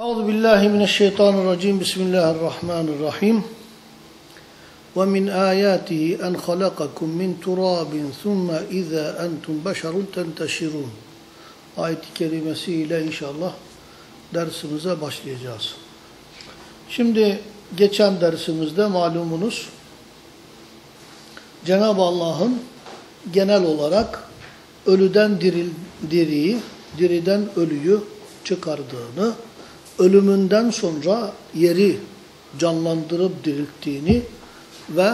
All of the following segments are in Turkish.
Euzu billahi mineşşeytanirracim. Bismillahirrahmanirrahim. Ve min ayatihi en halakakum min turabin thumma iza entum beşerun tenteşirun. Ayet-i kerimesiyle inşallah dersimize başlayacağız. Şimdi geçen dersimizde malumunuz Cenab-ı Allah'ın genel olarak ölüden diril, diriyi, diriden ölüyü çıkardığını, ölümünden sonra yeri canlandırıp dirilttiğini ve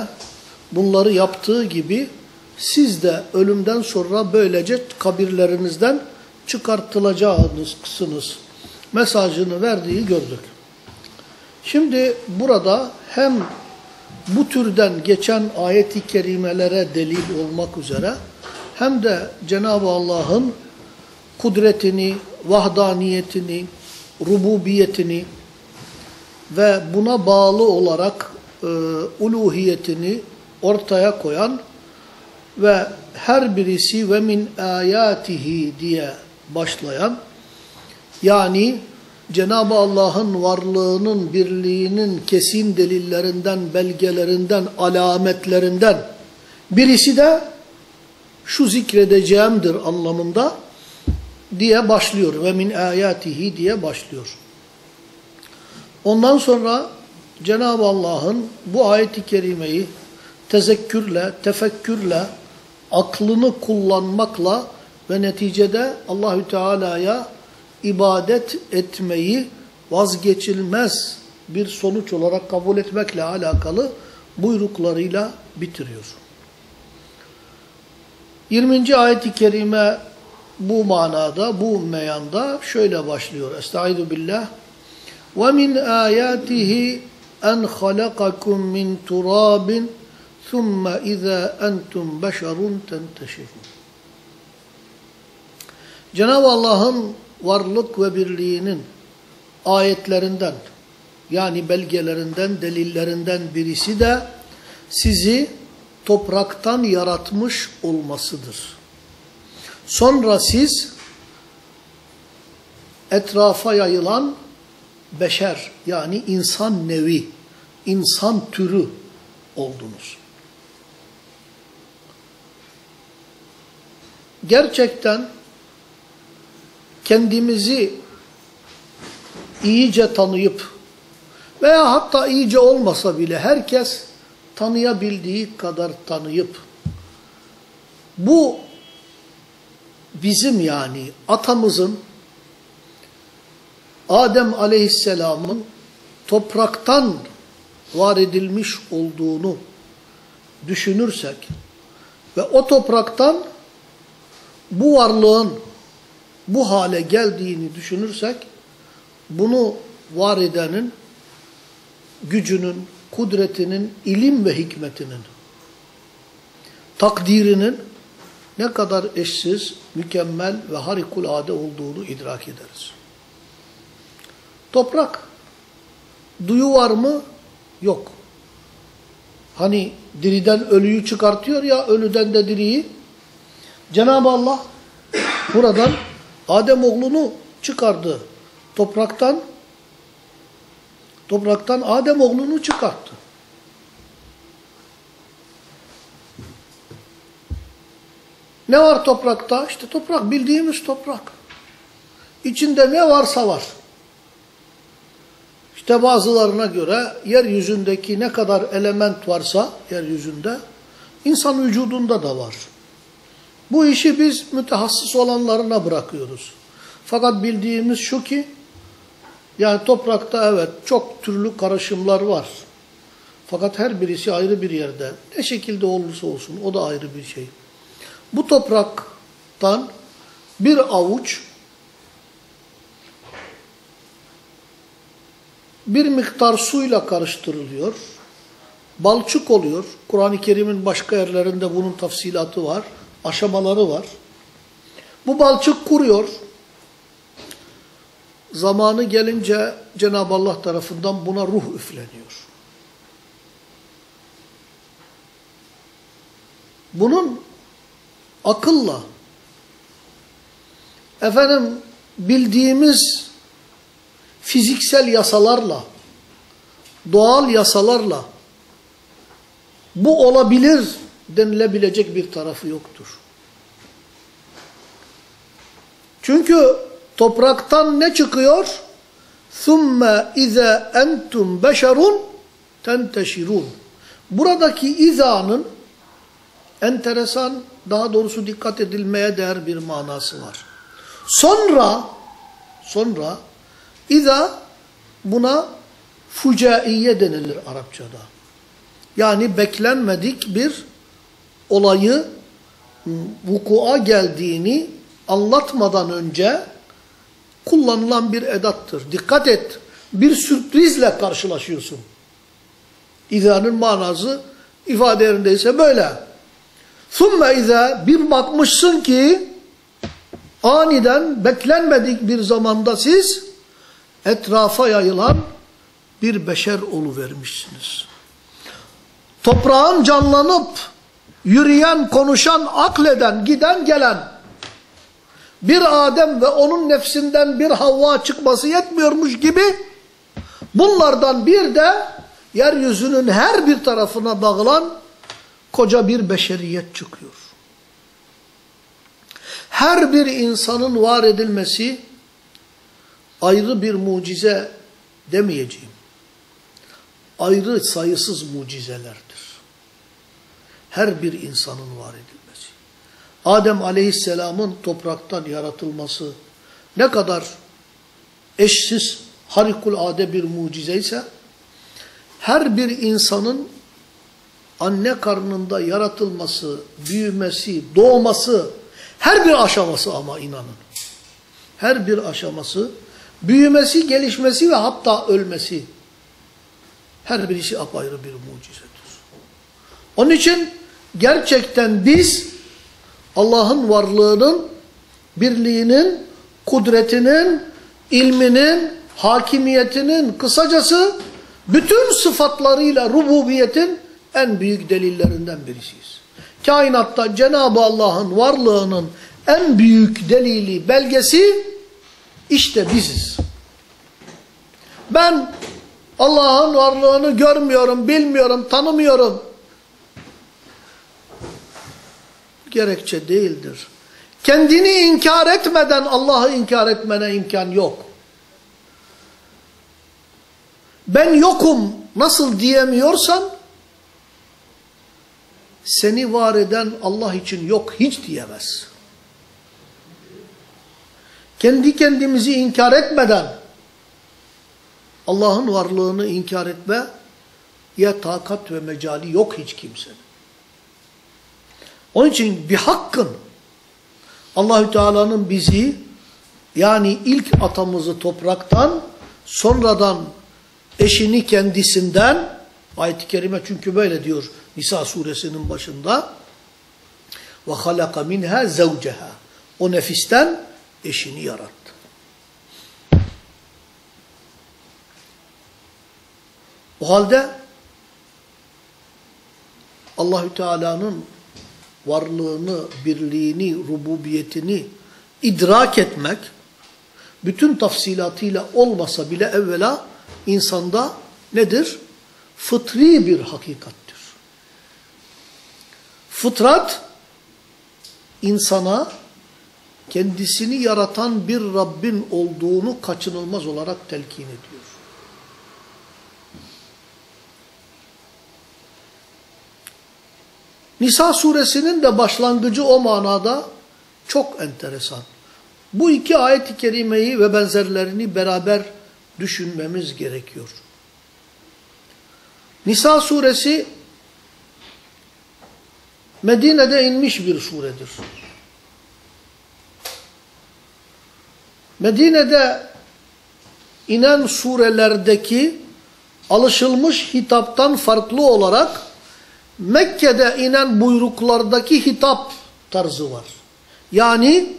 bunları yaptığı gibi siz de ölümden sonra böylece kabirlerinizden çıkartılacağınızsınız mesajını verdiği gördük. Şimdi burada hem bu türden geçen ayeti kerimelere delil olmak üzere hem de Cenab-ı Allah'ın kudretini, vahdaniyetini, rububiyetini ve buna bağlı olarak e, uluhiyetini ortaya koyan ve her birisi ve min ayatihi diye başlayan yani Cenab-ı Allah'ın varlığının, birliğinin kesin delillerinden, belgelerinden, alametlerinden birisi de şu zikredeceğimdir anlamında diye başlıyor. Ve min ayatihi diye başlıyor. Ondan sonra Cenab-ı Allah'ın bu ayeti kerimeyi tezekkürle, tefekkürle, aklını kullanmakla ve neticede Allahü Teala'ya ibadet etmeyi vazgeçilmez bir sonuç olarak kabul etmekle alakalı buyruklarıyla bitiriyor. 20. ayet-i kerime bu manada, bu meyanda şöyle başlıyor. Estaizu billah. وَمِنْ آيَاتِهِ أَنْ خَلَقَكُمْ مِنْ تُرَابٍ ثُمَّ إِذَا أَنْتُمْ بَشَرٌ تَنْتَشِرُونَ Cenab-ı Allah'ın varlık ve birliğinin ayetlerinden yani belgelerinden, delillerinden birisi de sizi topraktan yaratmış olmasıdır. Sonra siz etrafa yayılan beşer yani insan nevi, insan türü oldunuz. Gerçekten kendimizi iyice tanıyıp veya hatta iyice olmasa bile herkes tanıyabildiği kadar tanıyıp bu bizim yani atamızın Adem aleyhisselamın topraktan var edilmiş olduğunu düşünürsek ve o topraktan bu varlığın bu hale geldiğini düşünürsek bunu var edenin gücünün, kudretinin, ilim ve hikmetinin, takdirinin ne kadar eşsiz, mükemmel ve harikulade olduğunu idrak ederiz. Toprak, duyu var mı? Yok. Hani diriden ölüyü çıkartıyor ya, ölüden de diriyi. Cenab-ı Allah buradan Adem oğlunu çıkardı. Topraktan topraktan Adem oğlunu çıkarttı. Ne var toprakta? İşte toprak, bildiğimiz toprak. İçinde ne varsa var. İşte bazılarına göre yeryüzündeki ne kadar element varsa yeryüzünde insan vücudunda da var. Bu işi biz mütehassıs olanlarına bırakıyoruz. Fakat bildiğimiz şu ki, yani toprakta evet çok türlü karışımlar var. Fakat her birisi ayrı bir yerde. Ne şekilde olursa olsun o da ayrı bir şey. Bu topraktan bir avuç bir miktar suyla karıştırılıyor. Balçık oluyor. Kur'an-ı Kerim'in başka yerlerinde bunun tafsilatı var. Aşamaları var. Bu balçık kuruyor. Zamanı gelince Cenab-ı Allah tarafından buna ruh üfleniyor. Bunun akılla efendim bildiğimiz fiziksel yasalarla, doğal yasalarla bu olabilir denilebilecek bir tarafı yoktur. Çünkü topraktan ne çıkıyor? ثُمَّ اِذَا اَنْتُمْ بَشَرٌ تَنْتَشِرُونَ Buradaki izanın enteresan, daha doğrusu dikkat edilmeye değer bir manası var. Sonra, sonra iza buna fucaiye denilir Arapçada. Yani beklenmedik bir olayı vukua geldiğini anlatmadan önce kullanılan bir edattır. Dikkat et, bir sürprizle karşılaşıyorsun. İza'nın manası ifade yerindeyse böyle. Sümme ize bir bakmışsın ki aniden beklenmedik bir zamanda siz etrafa yayılan bir beşer vermişsiniz. Toprağın canlanıp yürüyen, konuşan, akleden, giden, gelen bir Adem ve onun nefsinden bir Havva çıkması yetmiyormuş gibi bunlardan bir de yeryüzünün her bir tarafına bağlan koca bir beşeriyet çıkıyor. Her bir insanın var edilmesi ayrı bir mucize demeyeceğim. Ayrı sayısız mucizelerdir. Her bir insanın var edilmesi. Adem aleyhisselamın topraktan yaratılması ne kadar eşsiz, harikulade bir mucize ise her bir insanın anne karnında yaratılması, büyümesi, doğması, her bir aşaması ama inanın. Her bir aşaması, büyümesi, gelişmesi ve hatta ölmesi. Her birisi apayrı bir mucizedir. Onun için gerçekten biz Allah'ın varlığının, birliğinin, kudretinin, ilminin, hakimiyetinin, kısacası bütün sıfatlarıyla rububiyetin en büyük delillerinden birisiyiz. Kainatta Cenab-ı Allah'ın varlığının en büyük delili, belgesi işte biziz. Ben Allah'ın varlığını görmüyorum, bilmiyorum, tanımıyorum. Gerekçe değildir. Kendini inkar etmeden Allah'ı inkar etmene imkan yok. Ben yokum nasıl diyemiyorsan seni var eden Allah için yok hiç diyemez. Kendi kendimizi inkar etmeden Allah'ın varlığını inkar etme ya takat ve mecali yok hiç kimsenin. Onun için bir hakkın Allahü Teala'nın bizi yani ilk atamızı topraktan sonradan eşini kendisinden ayet-i kerime çünkü böyle diyor Nisa suresinin başında ve halaka minha zevceha o nefisten eşini yarattı. O halde Allahü Teala'nın varlığını, birliğini, rububiyetini idrak etmek bütün tafsilatıyla olmasa bile evvela insanda nedir? Fıtri bir hakikattir. Fıtrat insana kendisini yaratan bir Rabbin olduğunu kaçınılmaz olarak telkin ediyor. Nisa suresinin de başlangıcı o manada çok enteresan. Bu iki ayet-i kerimeyi ve benzerlerini beraber düşünmemiz gerekiyor. Nisa suresi Medine'de inmiş bir suredir. Medine'de inen surelerdeki alışılmış hitaptan farklı olarak Mekke'de inen buyruklardaki hitap tarzı var. Yani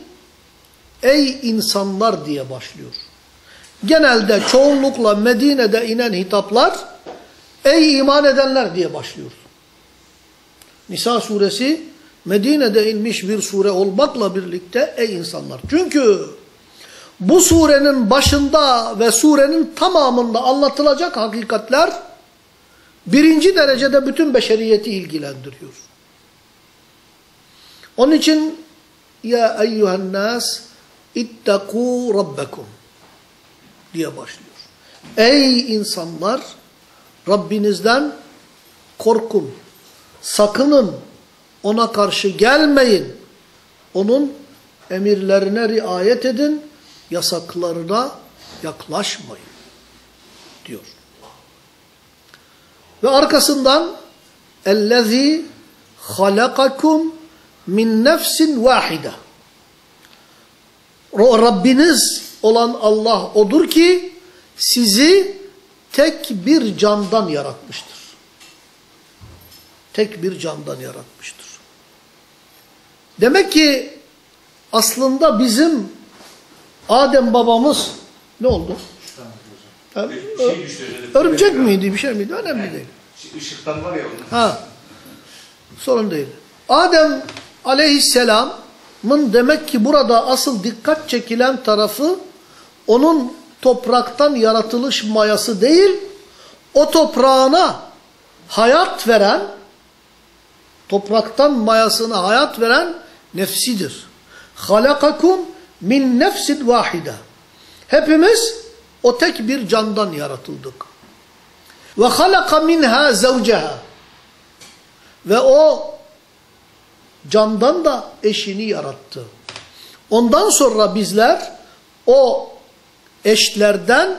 ey insanlar diye başlıyor. Genelde çoğunlukla Medine'de inen hitaplar ey iman edenler diye başlıyor. Nisa suresi Medine'de inmiş bir sure olmakla birlikte ey insanlar. Çünkü bu surenin başında ve surenin tamamında anlatılacak hakikatler birinci derecede bütün beşeriyeti ilgilendiriyor. Onun için ya eyyühen nas ittakû rabbekum diye başlıyor. Ey insanlar Rabbinizden korkun, sakının, ona karşı gelmeyin, onun emirlerine riayet edin, yasaklarına yaklaşmayın diyor. Ve arkasından اَلَّذ۪ي خَلَقَكُمْ min nefsin vahide. Rabbiniz olan Allah odur ki sizi tek bir candan yaratmıştır. Tek bir candan yaratmıştır. Demek ki aslında bizim Adem babamız ne oldu? Şey. Örümcek miydi bir şey miydi? Önemli değil. Işıktan var ya onun. Ha. Sorun değil. Adem aleyhisselamın demek ki burada asıl dikkat çekilen tarafı onun topraktan yaratılış mayası değil, o toprağına hayat veren, topraktan mayasına hayat veren nefsidir. Halakakum min nefsin vahide. Hepimiz o tek bir candan yaratıldık. Ve halaka minha zevceha. Ve o candan da eşini yarattı. Ondan sonra bizler o eşlerden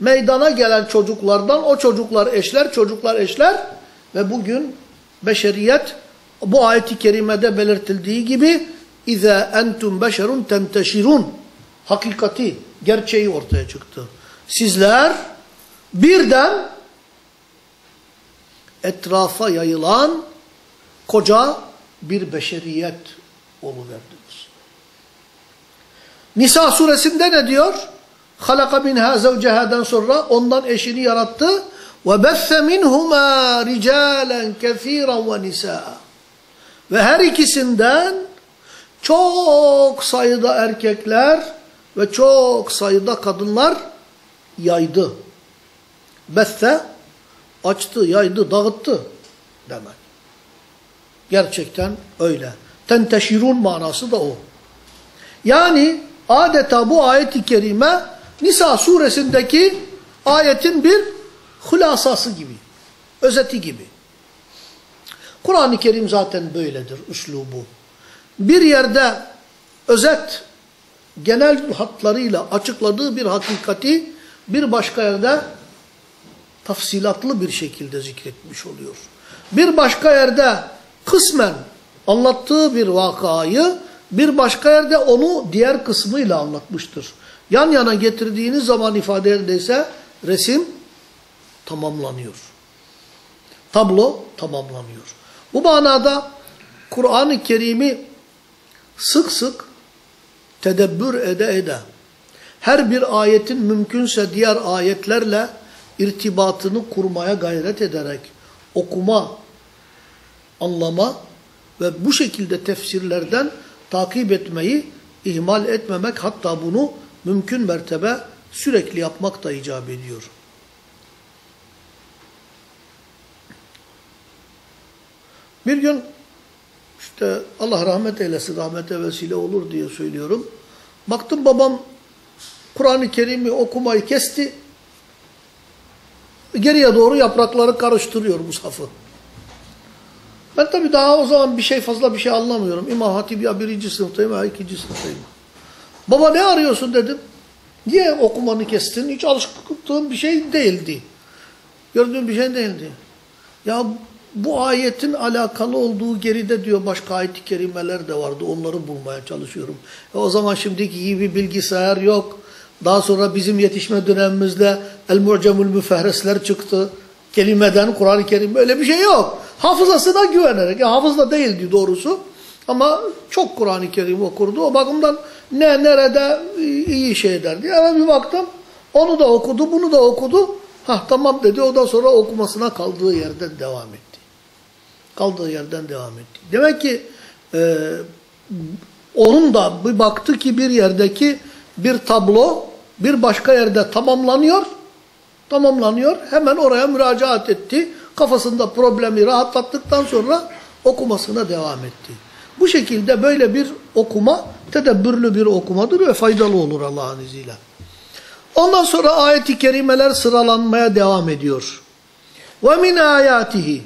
meydana gelen çocuklardan o çocuklar eşler, çocuklar eşler ve bugün beşeriyet bu ayeti kerimede belirtildiği gibi اِذَا entum beşerun tenteşirun hakikati, gerçeği ortaya çıktı. Sizler birden etrafa yayılan koca bir beşeriyet oluverdiniz. Nisa suresinde ne diyor? Halaka minha zevcehadan sonra ondan eşini yarattı. Ve besse minhuma ricalen kesiran ve nisaa. Ve her ikisinden çok sayıda erkekler ve çok sayıda kadınlar yaydı. Besse açtı, yaydı, dağıttı demek. Gerçekten öyle. Tenteşirun manası da o. Yani adeta bu ayet-i kerime Nisa suresindeki ayetin bir hulasası gibi, özeti gibi. Kur'an-ı Kerim zaten böyledir, üslubu. Bir yerde özet, genel hatlarıyla açıkladığı bir hakikati bir başka yerde tafsilatlı bir şekilde zikretmiş oluyor. Bir başka yerde kısmen anlattığı bir vakayı bir başka yerde onu diğer kısmıyla anlatmıştır. Yan yana getirdiğiniz zaman ifade edilse resim tamamlanıyor. Tablo tamamlanıyor. Bu manada Kur'an-ı Kerim'i sık sık tedebbür ede ede her bir ayetin mümkünse diğer ayetlerle irtibatını kurmaya gayret ederek okuma, anlama ve bu şekilde tefsirlerden takip etmeyi ihmal etmemek hatta bunu mümkün mertebe sürekli yapmak da icap ediyor. Bir gün işte Allah rahmet eylesin, rahmete vesile olur diye söylüyorum. Baktım babam Kur'an-ı Kerim'i okumayı kesti. Geriye doğru yaprakları karıştırıyor Musaf'ı. Ben tabii daha o zaman bir şey fazla bir şey anlamıyorum. İmam Hatip ya birinci sınıftayım ya ikinci sınıftayım. Baba ne arıyorsun dedim. Niye okumanı kestin? Hiç alıştığım bir şey değildi. Gördüğüm bir şey değildi. Ya bu ayetin alakalı olduğu geride diyor başka ayet-i kerimeler de vardı. Onları bulmaya çalışıyorum. E o zaman şimdiki gibi bilgisayar yok. Daha sonra bizim yetişme dönemimizde El-Mu'camul Müfehresler çıktı. Kelimeden Kur'an-ı Kerim böyle bir şey yok. Hafızasına güvenerek. Ya hafızla değildi doğrusu. Ama çok Kur'an-ı Kerim okurdu. O bakımdan ne nerede iyi şey derdi. Yani bir baktım onu da okudu, bunu da okudu. Ha tamam dedi. Ondan sonra okumasına kaldığı yerden devam etti. Kaldığı yerden devam etti. Demek ki e, onun da bir baktı ki bir yerdeki bir tablo bir başka yerde tamamlanıyor. Tamamlanıyor. Hemen oraya müracaat etti. Kafasında problemi rahatlattıktan sonra okumasına devam etti. Bu şekilde böyle bir okuma tedebbürlü bir okumadır ve faydalı olur Allah'ın izniyle. Ondan sonra ayet-i kerimeler sıralanmaya devam ediyor. وَمِنْ آيَاتِهِ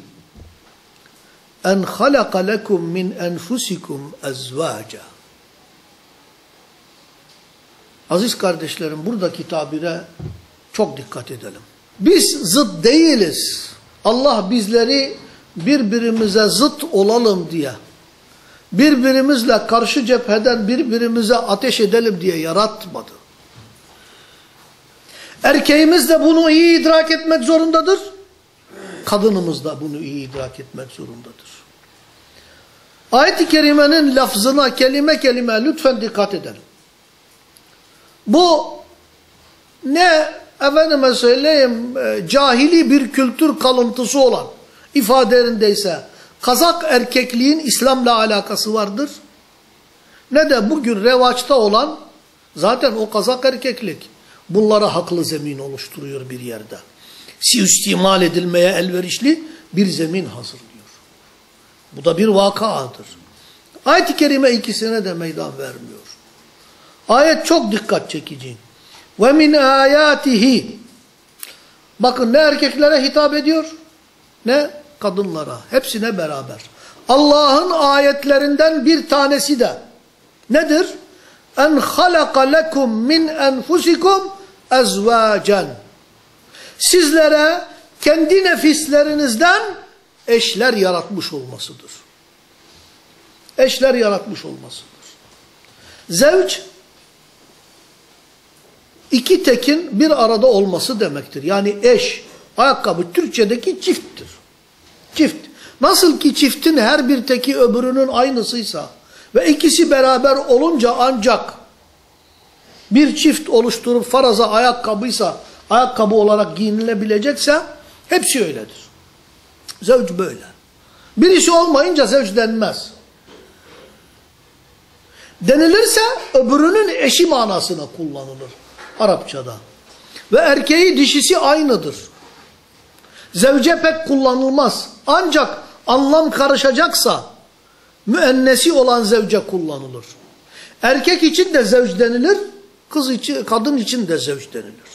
اَنْ خَلَقَ لَكُمْ مِنْ أَنْفُسِكُمْ اَزْوَاجًا Aziz kardeşlerim buradaki tabire çok dikkat edelim. Biz zıt değiliz. Allah bizleri birbirimize zıt olalım diye, birbirimizle karşı cepheden birbirimize ateş edelim diye yaratmadı. Erkeğimiz de bunu iyi idrak etmek zorundadır. Kadınımız da bunu iyi idrak etmek zorundadır. Ayet-i Kerime'nin lafzına kelime kelime lütfen dikkat edelim. Bu ne efendime söyleyeyim e, cahili bir kültür kalıntısı olan ifadelerindeyse kazak erkekliğin İslam'la alakası vardır. Ne de bugün revaçta olan zaten o kazak erkeklik bunlara haklı zemin oluşturuyor bir yerde. Siüstimal edilmeye elverişli bir zemin hazırlıyor. Bu da bir vakadır. Ayet-i Kerime ikisine de meydan vermiyor. Ayet çok dikkat çekici. Ve min ayatihi. Bakın ne erkeklere hitap ediyor ne kadınlara. Hepsine beraber. Allah'ın ayetlerinden bir tanesi de nedir? En halaka lekum min enfusikum ezvacen. Sizlere kendi nefislerinizden eşler yaratmış olmasıdır. Eşler yaratmış olmasıdır. Zevç iki tekin bir arada olması demektir. Yani eş, ayakkabı Türkçedeki çifttir. Çift. Nasıl ki çiftin her bir teki öbürünün aynısıysa ve ikisi beraber olunca ancak bir çift oluşturup faraza ayakkabıysa ayakkabı olarak giyinilebilecekse hepsi öyledir. Zevç böyle. Birisi olmayınca zevç denmez. Denilirse öbürünün eşi manasına kullanılır Arapçada. Ve erkeği dişisi aynıdır. Zevce pek kullanılmaz. Ancak anlam karışacaksa müennesi olan zevce kullanılır. Erkek için de zevç denilir, kız için, kadın için de zevç denilir.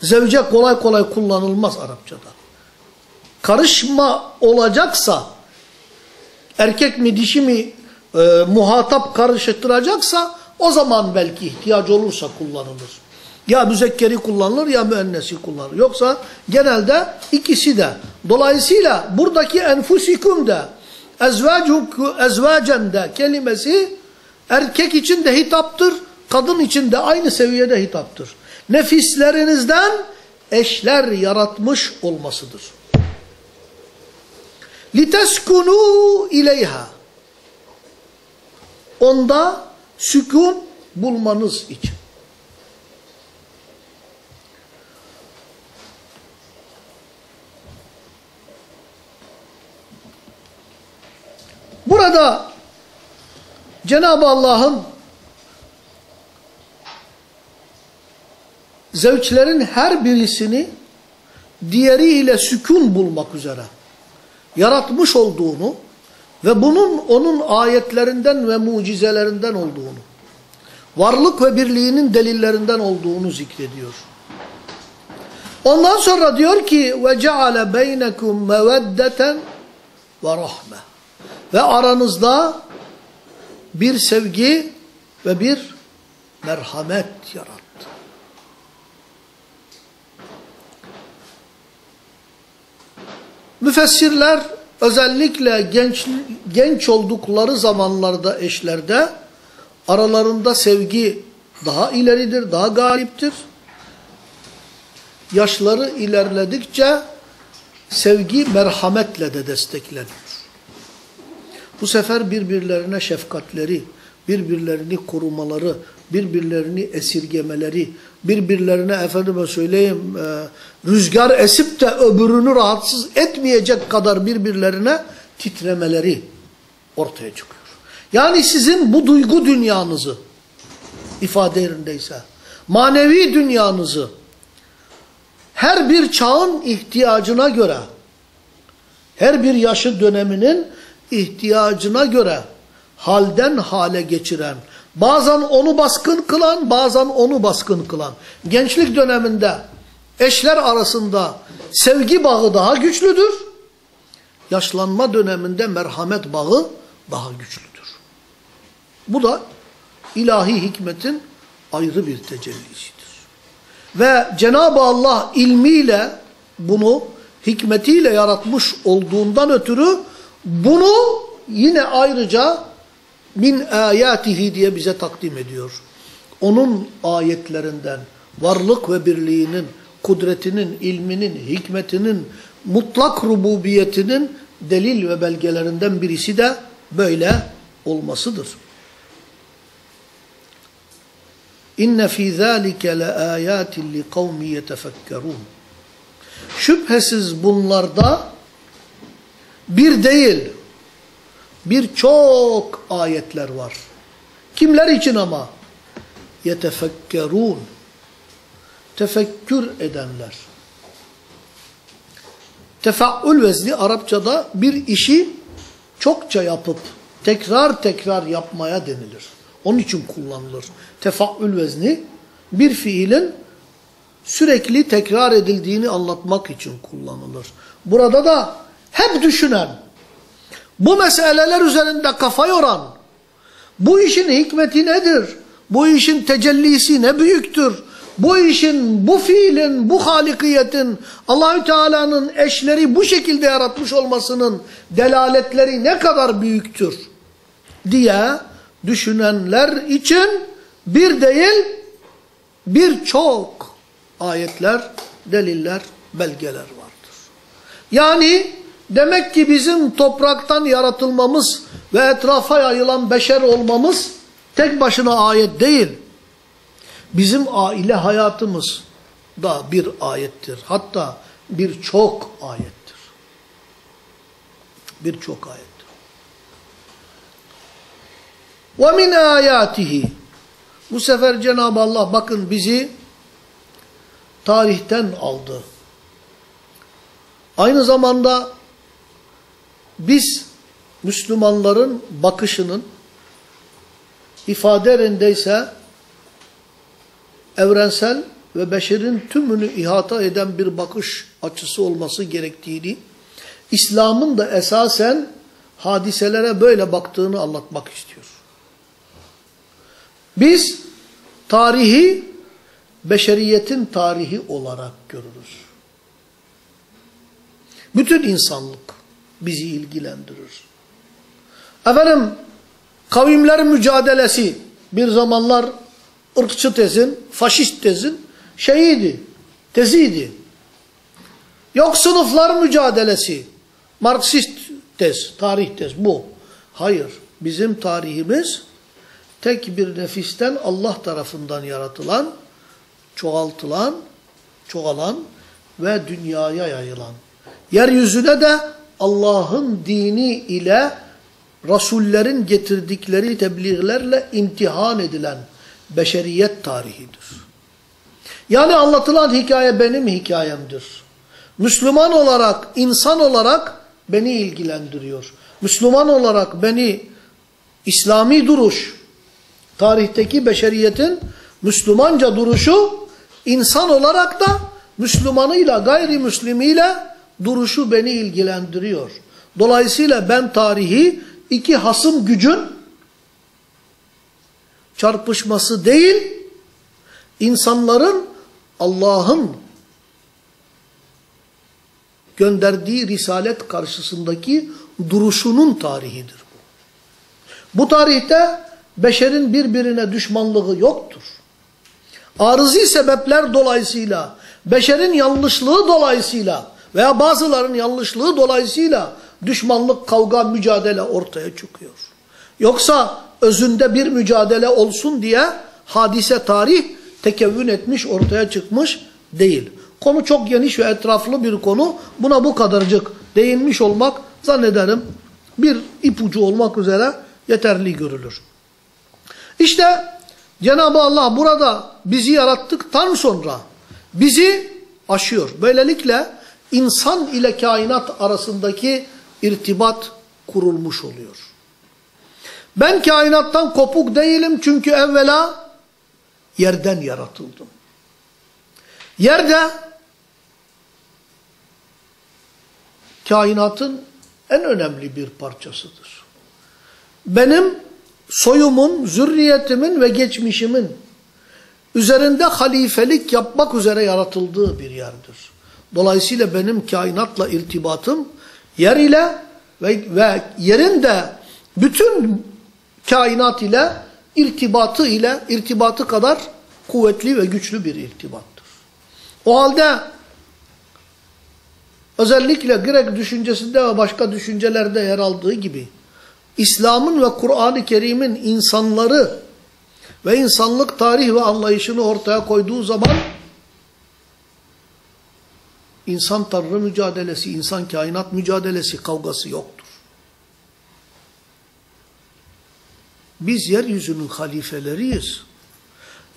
Zevce kolay kolay kullanılmaz Arapçada. Karışma olacaksa, erkek mi dişi mi e, muhatap karıştıracaksa o zaman belki ihtiyaç olursa kullanılır. Ya müzekkeri kullanılır ya müennesi kullanılır. Yoksa genelde ikisi de. Dolayısıyla buradaki enfusikum de ezvacen de kelimesi erkek için de hitaptır. Kadın için de aynı seviyede hitaptır. Nefislerinizden eşler yaratmış olmasıdır. Liteskunu ileyha. Onda sükun bulmanız için. Burada Cenab-ı Allah'ın zevçlerin her birisini diğeriyle sükun bulmak üzere yaratmış olduğunu ve bunun onun ayetlerinden ve mucizelerinden olduğunu, varlık ve birliğinin delillerinden olduğunu zikrediyor. Ondan sonra diyor ki ve ceale beynekum meveddeten ve rahme. Ve aranızda bir sevgi ve bir merhamet yarattı. Müfessirler özellikle genç genç oldukları zamanlarda eşlerde aralarında sevgi daha ileridir, daha galiptir. Yaşları ilerledikçe sevgi merhametle de desteklenir. Bu sefer birbirlerine şefkatleri, birbirlerini korumaları, birbirlerini esirgemeleri, birbirlerine efendime söyleyeyim e, rüzgar esip de öbürünü rahatsız etmeyecek kadar birbirlerine titremeleri ortaya çıkıyor. Yani sizin bu duygu dünyanızı ifade yerindeyse. Manevi dünyanızı her bir çağın ihtiyacına göre, her bir yaşı döneminin ihtiyacına göre halden hale geçiren, bazen onu baskın kılan, bazen onu baskın kılan. Gençlik döneminde eşler arasında sevgi bağı daha güçlüdür. Yaşlanma döneminde merhamet bağı daha güçlüdür. Bu da ilahi hikmetin ayrı bir tecellisidir. Ve Cenab-ı Allah ilmiyle bunu hikmetiyle yaratmış olduğundan ötürü bunu yine ayrıca min ayatihi diye bize takdim ediyor. Onun ayetlerinden varlık ve birliğinin, kudretinin, ilminin, hikmetinin, mutlak rububiyetinin delil ve belgelerinden birisi de böyle olmasıdır. İnne fî zâlike le âyâtin li kavmi yetefekkerûn. Şüphesiz bunlarda bir değil, birçok ayetler var. Kimler için ama? Yetefekkerûn. Tefekkür edenler. Tefaül vezni Arapçada bir işi çokça yapıp tekrar tekrar yapmaya denilir. Onun için kullanılır. Tefaül vezni bir fiilin sürekli tekrar edildiğini anlatmak için kullanılır. Burada da hep düşünen, bu meseleler üzerinde kafa yoran, bu işin hikmeti nedir? Bu işin tecellisi ne büyüktür? Bu işin, bu fiilin, bu halikiyetin, Allahü Teala'nın eşleri bu şekilde yaratmış olmasının delaletleri ne kadar büyüktür diye düşünenler için bir değil birçok ayetler, deliller, belgeler vardır. Yani demek ki bizim topraktan yaratılmamız ve etrafa yayılan beşer olmamız tek başına ayet değil. Bizim aile hayatımız da bir ayettir. Hatta birçok ayettir. Birçok ayettir. وَمِنْ آيَاتِهِ Bu sefer Cenab-ı Allah bakın bizi tarihten aldı. Aynı zamanda biz Müslümanların bakışının ifade yerindeyse evrensel ve beşerin tümünü ihata eden bir bakış açısı olması gerektiğini, İslam'ın da esasen hadiselere böyle baktığını anlatmak istiyor. Biz tarihi beşeriyetin tarihi olarak görürüz. Bütün insanlık bizi ilgilendirir. Efendim, kavimler mücadelesi bir zamanlar ırkçı tezin, faşist tezin şeyiydi, teziydi. Yok sınıflar mücadelesi, Marksist tez, tarih tez bu. Hayır, bizim tarihimiz tek bir nefisten Allah tarafından yaratılan, çoğaltılan, çoğalan ve dünyaya yayılan. Yeryüzüne de Allah'ın dini ile Rasullerin getirdikleri tebliğlerle imtihan edilen beşeriyet tarihidir. Yani anlatılan hikaye benim hikayemdir. Müslüman olarak, insan olarak beni ilgilendiriyor. Müslüman olarak beni İslami duruş, tarihteki beşeriyetin Müslümanca duruşu, insan olarak da Müslümanıyla gayrimüslimiyle duruşu beni ilgilendiriyor. Dolayısıyla ben tarihi iki hasım gücün çarpışması değil, insanların Allah'ın gönderdiği risalet karşısındaki duruşunun tarihidir bu. Bu tarihte beşerin birbirine düşmanlığı yoktur. Arızi sebepler dolayısıyla, beşerin yanlışlığı dolayısıyla veya bazıların yanlışlığı dolayısıyla düşmanlık, kavga, mücadele ortaya çıkıyor. Yoksa özünde bir mücadele olsun diye hadise tarih tekevvün etmiş, ortaya çıkmış değil. Konu çok geniş ve etraflı bir konu. Buna bu kadarcık değinmiş olmak zannederim bir ipucu olmak üzere yeterli görülür. İşte Cenab-ı Allah burada bizi yarattıktan sonra bizi aşıyor. Böylelikle insan ile kainat arasındaki irtibat kurulmuş oluyor. Ben kainattan kopuk değilim çünkü evvela yerden yaratıldım. Yerde kainatın en önemli bir parçasıdır. Benim soyumun, zürriyetimin ve geçmişimin üzerinde halifelik yapmak üzere yaratıldığı bir yerdir. Dolayısıyla benim kainatla irtibatım yer ile ve, ve yerin de bütün kainat ile irtibatı ile irtibatı kadar kuvvetli ve güçlü bir irtibattır. O halde özellikle Grek düşüncesinde ve başka düşüncelerde yer aldığı gibi İslam'ın ve Kur'an-ı Kerim'in insanları ve insanlık tarih ve anlayışını ortaya koyduğu zaman insan tanrı mücadelesi, insan kainat mücadelesi, kavgası yoktur. Biz yeryüzünün halifeleriyiz.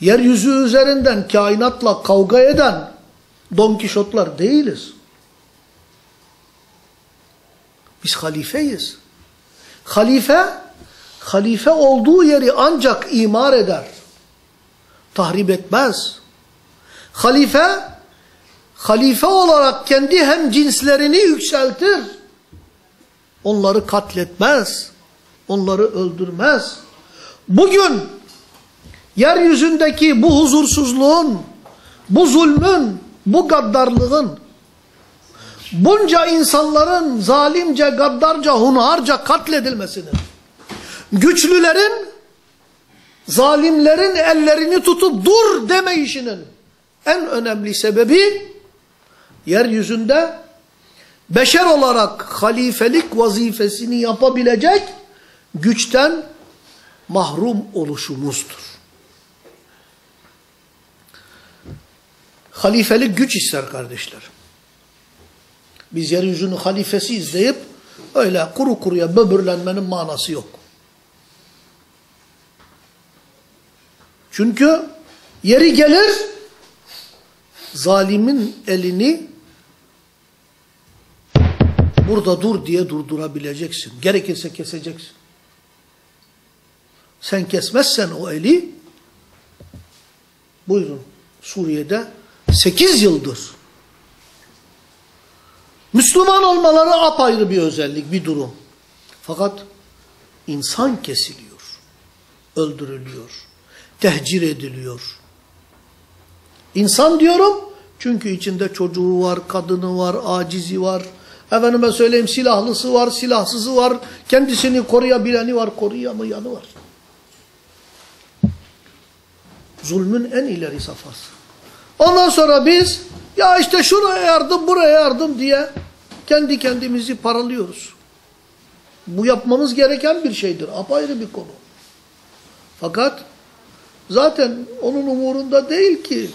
Yeryüzü üzerinden kainatla kavga eden Don Kişotlar değiliz. Biz halifeyiz. Halife, halife olduğu yeri ancak imar eder. Tahrip etmez. Halife, halife olarak kendi hem cinslerini yükseltir. Onları katletmez. Onları öldürmez. Bugün yeryüzündeki bu huzursuzluğun, bu zulmün, bu gaddarlığın, bunca insanların zalimce, gaddarca, hunharca katledilmesinin, güçlülerin, zalimlerin ellerini tutup dur demeyişinin en önemli sebebi, yeryüzünde beşer olarak halifelik vazifesini yapabilecek güçten mahrum oluşumuzdur. Halifelik güç ister kardeşler. Biz yeryüzünün halifesi izleyip öyle kuru kuruya böbürlenmenin manası yok. Çünkü yeri gelir zalimin elini burada dur diye durdurabileceksin. Gerekirse keseceksin. Sen kesmezsen o eli buyurun Suriye'de 8 yıldır Müslüman olmaları apayrı bir özellik, bir durum. Fakat insan kesiliyor, öldürülüyor, tehcir ediliyor. İnsan diyorum çünkü içinde çocuğu var, kadını var, acizi var. Efendime söyleyeyim silahlısı var, silahsızı var, kendisini koruyabileni var, koruyamayanı var. Zulmün en ileri safhası. Ondan sonra biz ya işte şuraya yardım, buraya yardım diye kendi kendimizi paralıyoruz. Bu yapmamız gereken bir şeydir. Apayrı bir konu. Fakat zaten onun umurunda değil ki.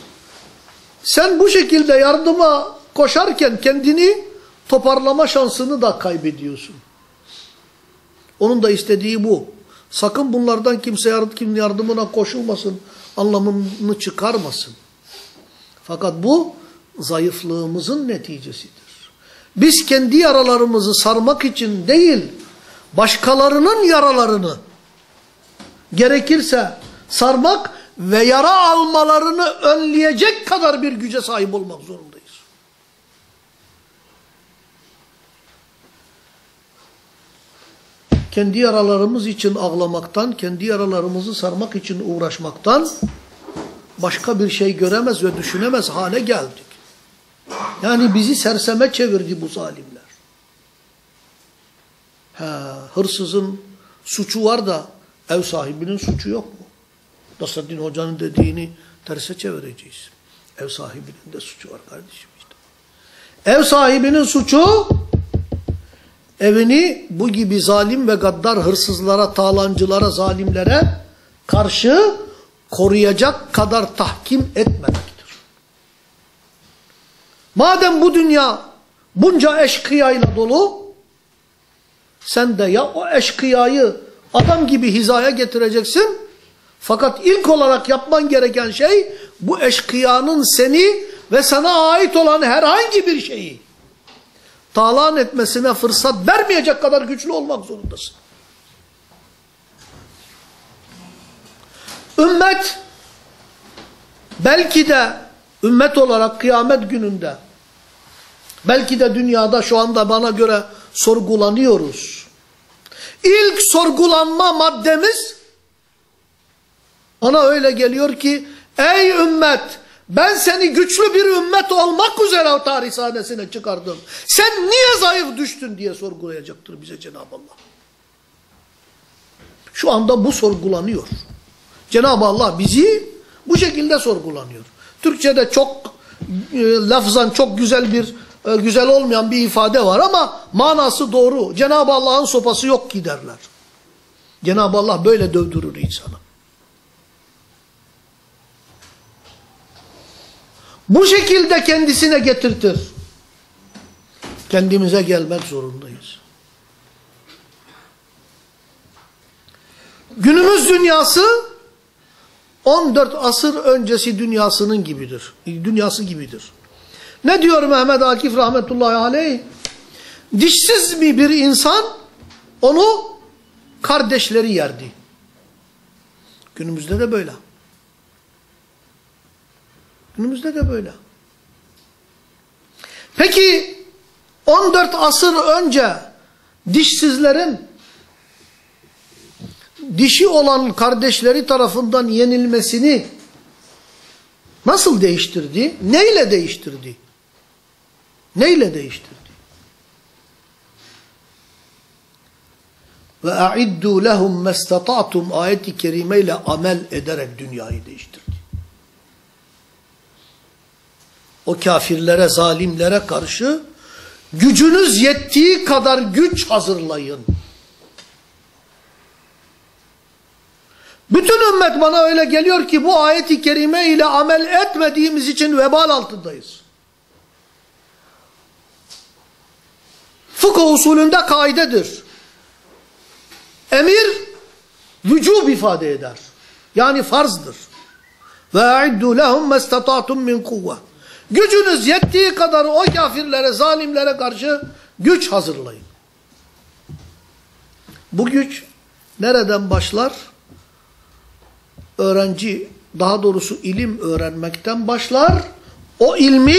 Sen bu şekilde yardıma koşarken kendini toparlama şansını da kaybediyorsun. Onun da istediği bu. Sakın bunlardan kimse yardım, yardımına koşulmasın, anlamını çıkarmasın. Fakat bu zayıflığımızın neticesidir. Biz kendi yaralarımızı sarmak için değil, başkalarının yaralarını gerekirse sarmak ve yara almalarını önleyecek kadar bir güce sahip olmak zorundayız. Kendi yaralarımız için ağlamaktan, kendi yaralarımızı sarmak için uğraşmaktan başka bir şey göremez ve düşünemez hale geldik. Yani bizi serseme çevirdi bu zalimler. Ha, hırsızın suçu var da ev sahibinin suçu yok mu? Nasreddin Hoca'nın dediğini terse çevireceğiz. Ev sahibinin de suçu var kardeşim işte. Ev sahibinin suçu evini bu gibi zalim ve gaddar hırsızlara, tağlancılara, zalimlere karşı koruyacak kadar tahkim etmemektir. Madem bu dünya bunca eşkıyayla dolu, sen de ya o eşkıyayı adam gibi hizaya getireceksin, Fakat ilk olarak yapman gereken şey bu eşkıyanın seni ve sana ait olan herhangi bir şeyi talan etmesine fırsat vermeyecek kadar güçlü olmak zorundasın. Ümmet belki de ümmet olarak kıyamet gününde belki de dünyada şu anda bana göre sorgulanıyoruz. İlk sorgulanma maddemiz bana öyle geliyor ki ey ümmet ben seni güçlü bir ümmet olmak üzere tarih sahnesine çıkardım. Sen niye zayıf düştün diye sorgulayacaktır bize Cenab-ı Allah. Şu anda bu sorgulanıyor. Cenab-ı Allah bizi bu şekilde sorgulanıyor. Türkçe'de çok e, lafzan çok güzel bir e, güzel olmayan bir ifade var ama manası doğru. Cenab-ı Allah'ın sopası yok ki derler. Cenab-ı Allah böyle dövdürür insanı. Bu şekilde kendisine getirtir. Kendimize gelmek zorundayız. Günümüz dünyası 14 asır öncesi dünyasının gibidir. Dünyası gibidir. Ne diyor Mehmet Akif rahmetullahi aleyh? Dişsiz mi bir insan onu kardeşleri yerdi. Günümüzde de böyle. Günümüzde de böyle. Peki 14 asır önce dişsizlerin dişi olan kardeşleri tarafından yenilmesini nasıl değiştirdi? Neyle değiştirdi? Neyle değiştirdi? Ve a'iddu lehum mestata'tum ayeti kerimeyle amel ederek dünyayı değiştirdi. O kafirlere, zalimlere karşı gücünüz yettiği kadar güç hazırlayın. Bütün ümmet bana öyle geliyor ki bu ayeti kerime ile amel etmediğimiz için vebal altındayız. Fıkıh usulünde kaidedir. Emir vücub ifade eder. Yani farzdır. Ve a'iddu lehum mestata'tum min kuvve. Gücünüz yettiği kadar o kafirlere, zalimlere karşı güç hazırlayın. Bu güç nereden başlar? Öğrenci, daha doğrusu ilim öğrenmekten başlar. O ilmi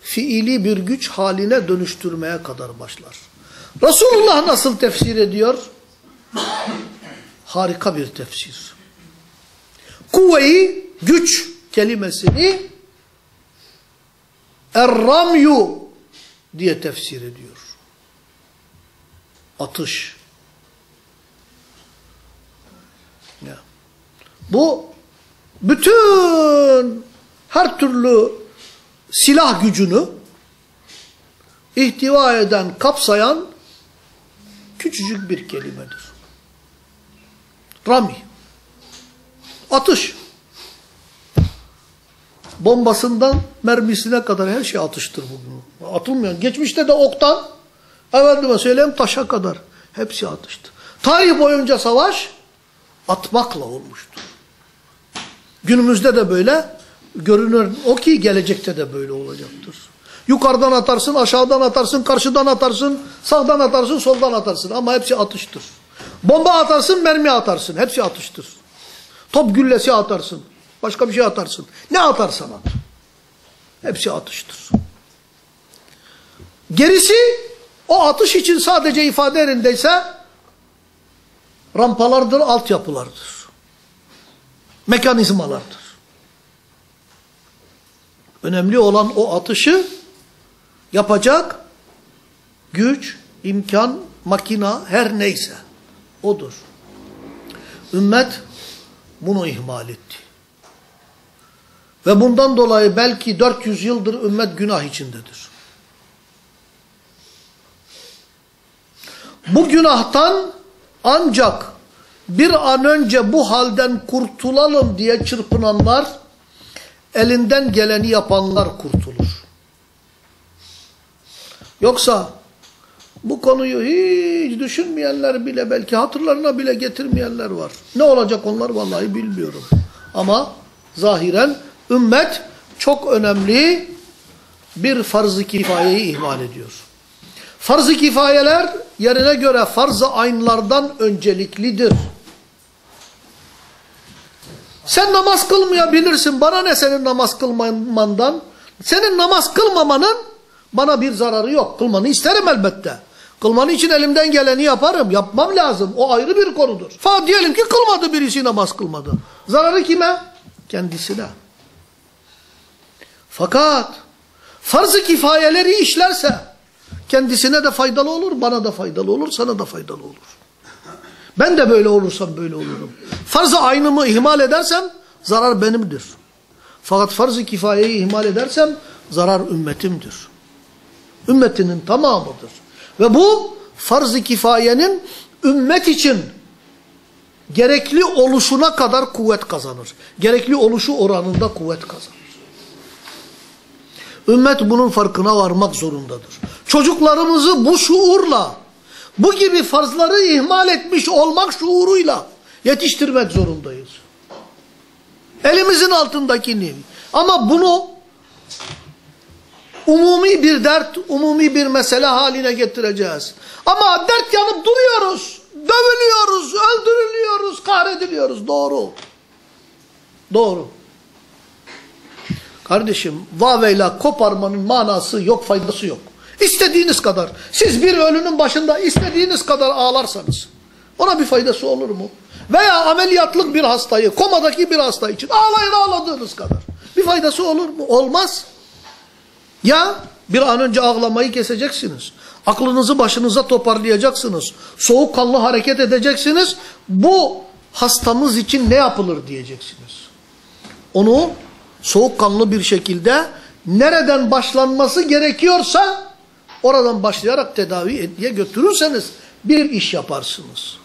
fiili bir güç haline dönüştürmeye kadar başlar. Resulullah nasıl tefsir ediyor? Harika bir tefsir. Kuvveyi, güç kelimesini Er-ramyu diye tefsir ediyor. Atış. Ya. Bu bütün her türlü silah gücünü ihtiva eden, kapsayan küçücük bir kelimedir. Rami. Atış. Bombasından mermisine kadar her şey atıştır bugün. Atılmıyor. Geçmişte de oktan, efendime söyleyeyim taşa kadar. Hepsi atıştı. Tarih boyunca savaş atmakla olmuştur. Günümüzde de böyle görünür o ki gelecekte de böyle olacaktır. Yukarıdan atarsın, aşağıdan atarsın, karşıdan atarsın, sağdan atarsın, soldan atarsın ama hepsi atıştır. Bomba atarsın, mermi atarsın. Hepsi atıştır. Top güllesi atarsın. Başka bir şey atarsın. Ne atarsan at. Hepsi atıştır. Gerisi o atış için sadece ifade yerindeyse rampalardır, altyapılardır. Mekanizmalardır. Önemli olan o atışı yapacak güç, imkan, makina her neyse odur. Ümmet bunu ihmal etti. Ve bundan dolayı belki 400 yıldır ümmet günah içindedir. Bu günahtan ancak bir an önce bu halden kurtulalım diye çırpınanlar, elinden geleni yapanlar kurtulur. Yoksa Bu konuyu hiç düşünmeyenler bile belki hatırlarına bile getirmeyenler var. Ne olacak onlar vallahi bilmiyorum. Ama zahiren ümmet çok önemli bir farz-ı kifayeyi ihmal ediyor. Farz-ı kifayeler yerine göre farz-ı aynlardan önceliklidir. Sen namaz kılmayabilirsin. Bana ne senin namaz kılmamandan? Senin namaz kılmamanın bana bir zararı yok. Kılmanı isterim elbette. Kılmanı için elimden geleni yaparım. Yapmam lazım. O ayrı bir konudur. Fa diyelim ki kılmadı birisi namaz kılmadı. Zararı kime? Kendisine. Fakat farz-ı kifayeleri işlerse kendisine de faydalı olur, bana da faydalı olur, sana da faydalı olur. Ben de böyle olursam böyle olurum. Farz-ı aynımı ihmal edersem zarar benimdir. Fakat farz-ı kifayeyi ihmal edersem zarar ümmetimdir. Ümmetinin tamamıdır. Ve bu farz-ı kifayenin ümmet için gerekli oluşuna kadar kuvvet kazanır. Gerekli oluşu oranında kuvvet kazanır. Ümmet bunun farkına varmak zorundadır. Çocuklarımızı bu şuurla, bu gibi farzları ihmal etmiş olmak şuuruyla yetiştirmek zorundayız. Elimizin altındakini. Ama bunu umumi bir dert, umumi bir mesele haline getireceğiz. Ama dert yanıp duruyoruz. Dövülüyoruz, öldürülüyoruz, kahrediliyoruz. Doğru. Doğru. Kardeşim vaveyla koparmanın manası yok, faydası yok. İstediğiniz kadar. Siz bir ölünün başında istediğiniz kadar ağlarsanız. Ona bir faydası olur mu? Veya ameliyatlık bir hastayı, komadaki bir hasta için ağlayın ağladığınız kadar. Bir faydası olur mu? Olmaz. Ya bir an önce ağlamayı keseceksiniz. Aklınızı başınıza toparlayacaksınız. Soğukkanlı hareket edeceksiniz. Bu hastamız için ne yapılır diyeceksiniz. Onu soğukkanlı bir şekilde nereden başlanması gerekiyorsa oradan başlayarak tedavi diye götürürseniz bir iş yaparsınız.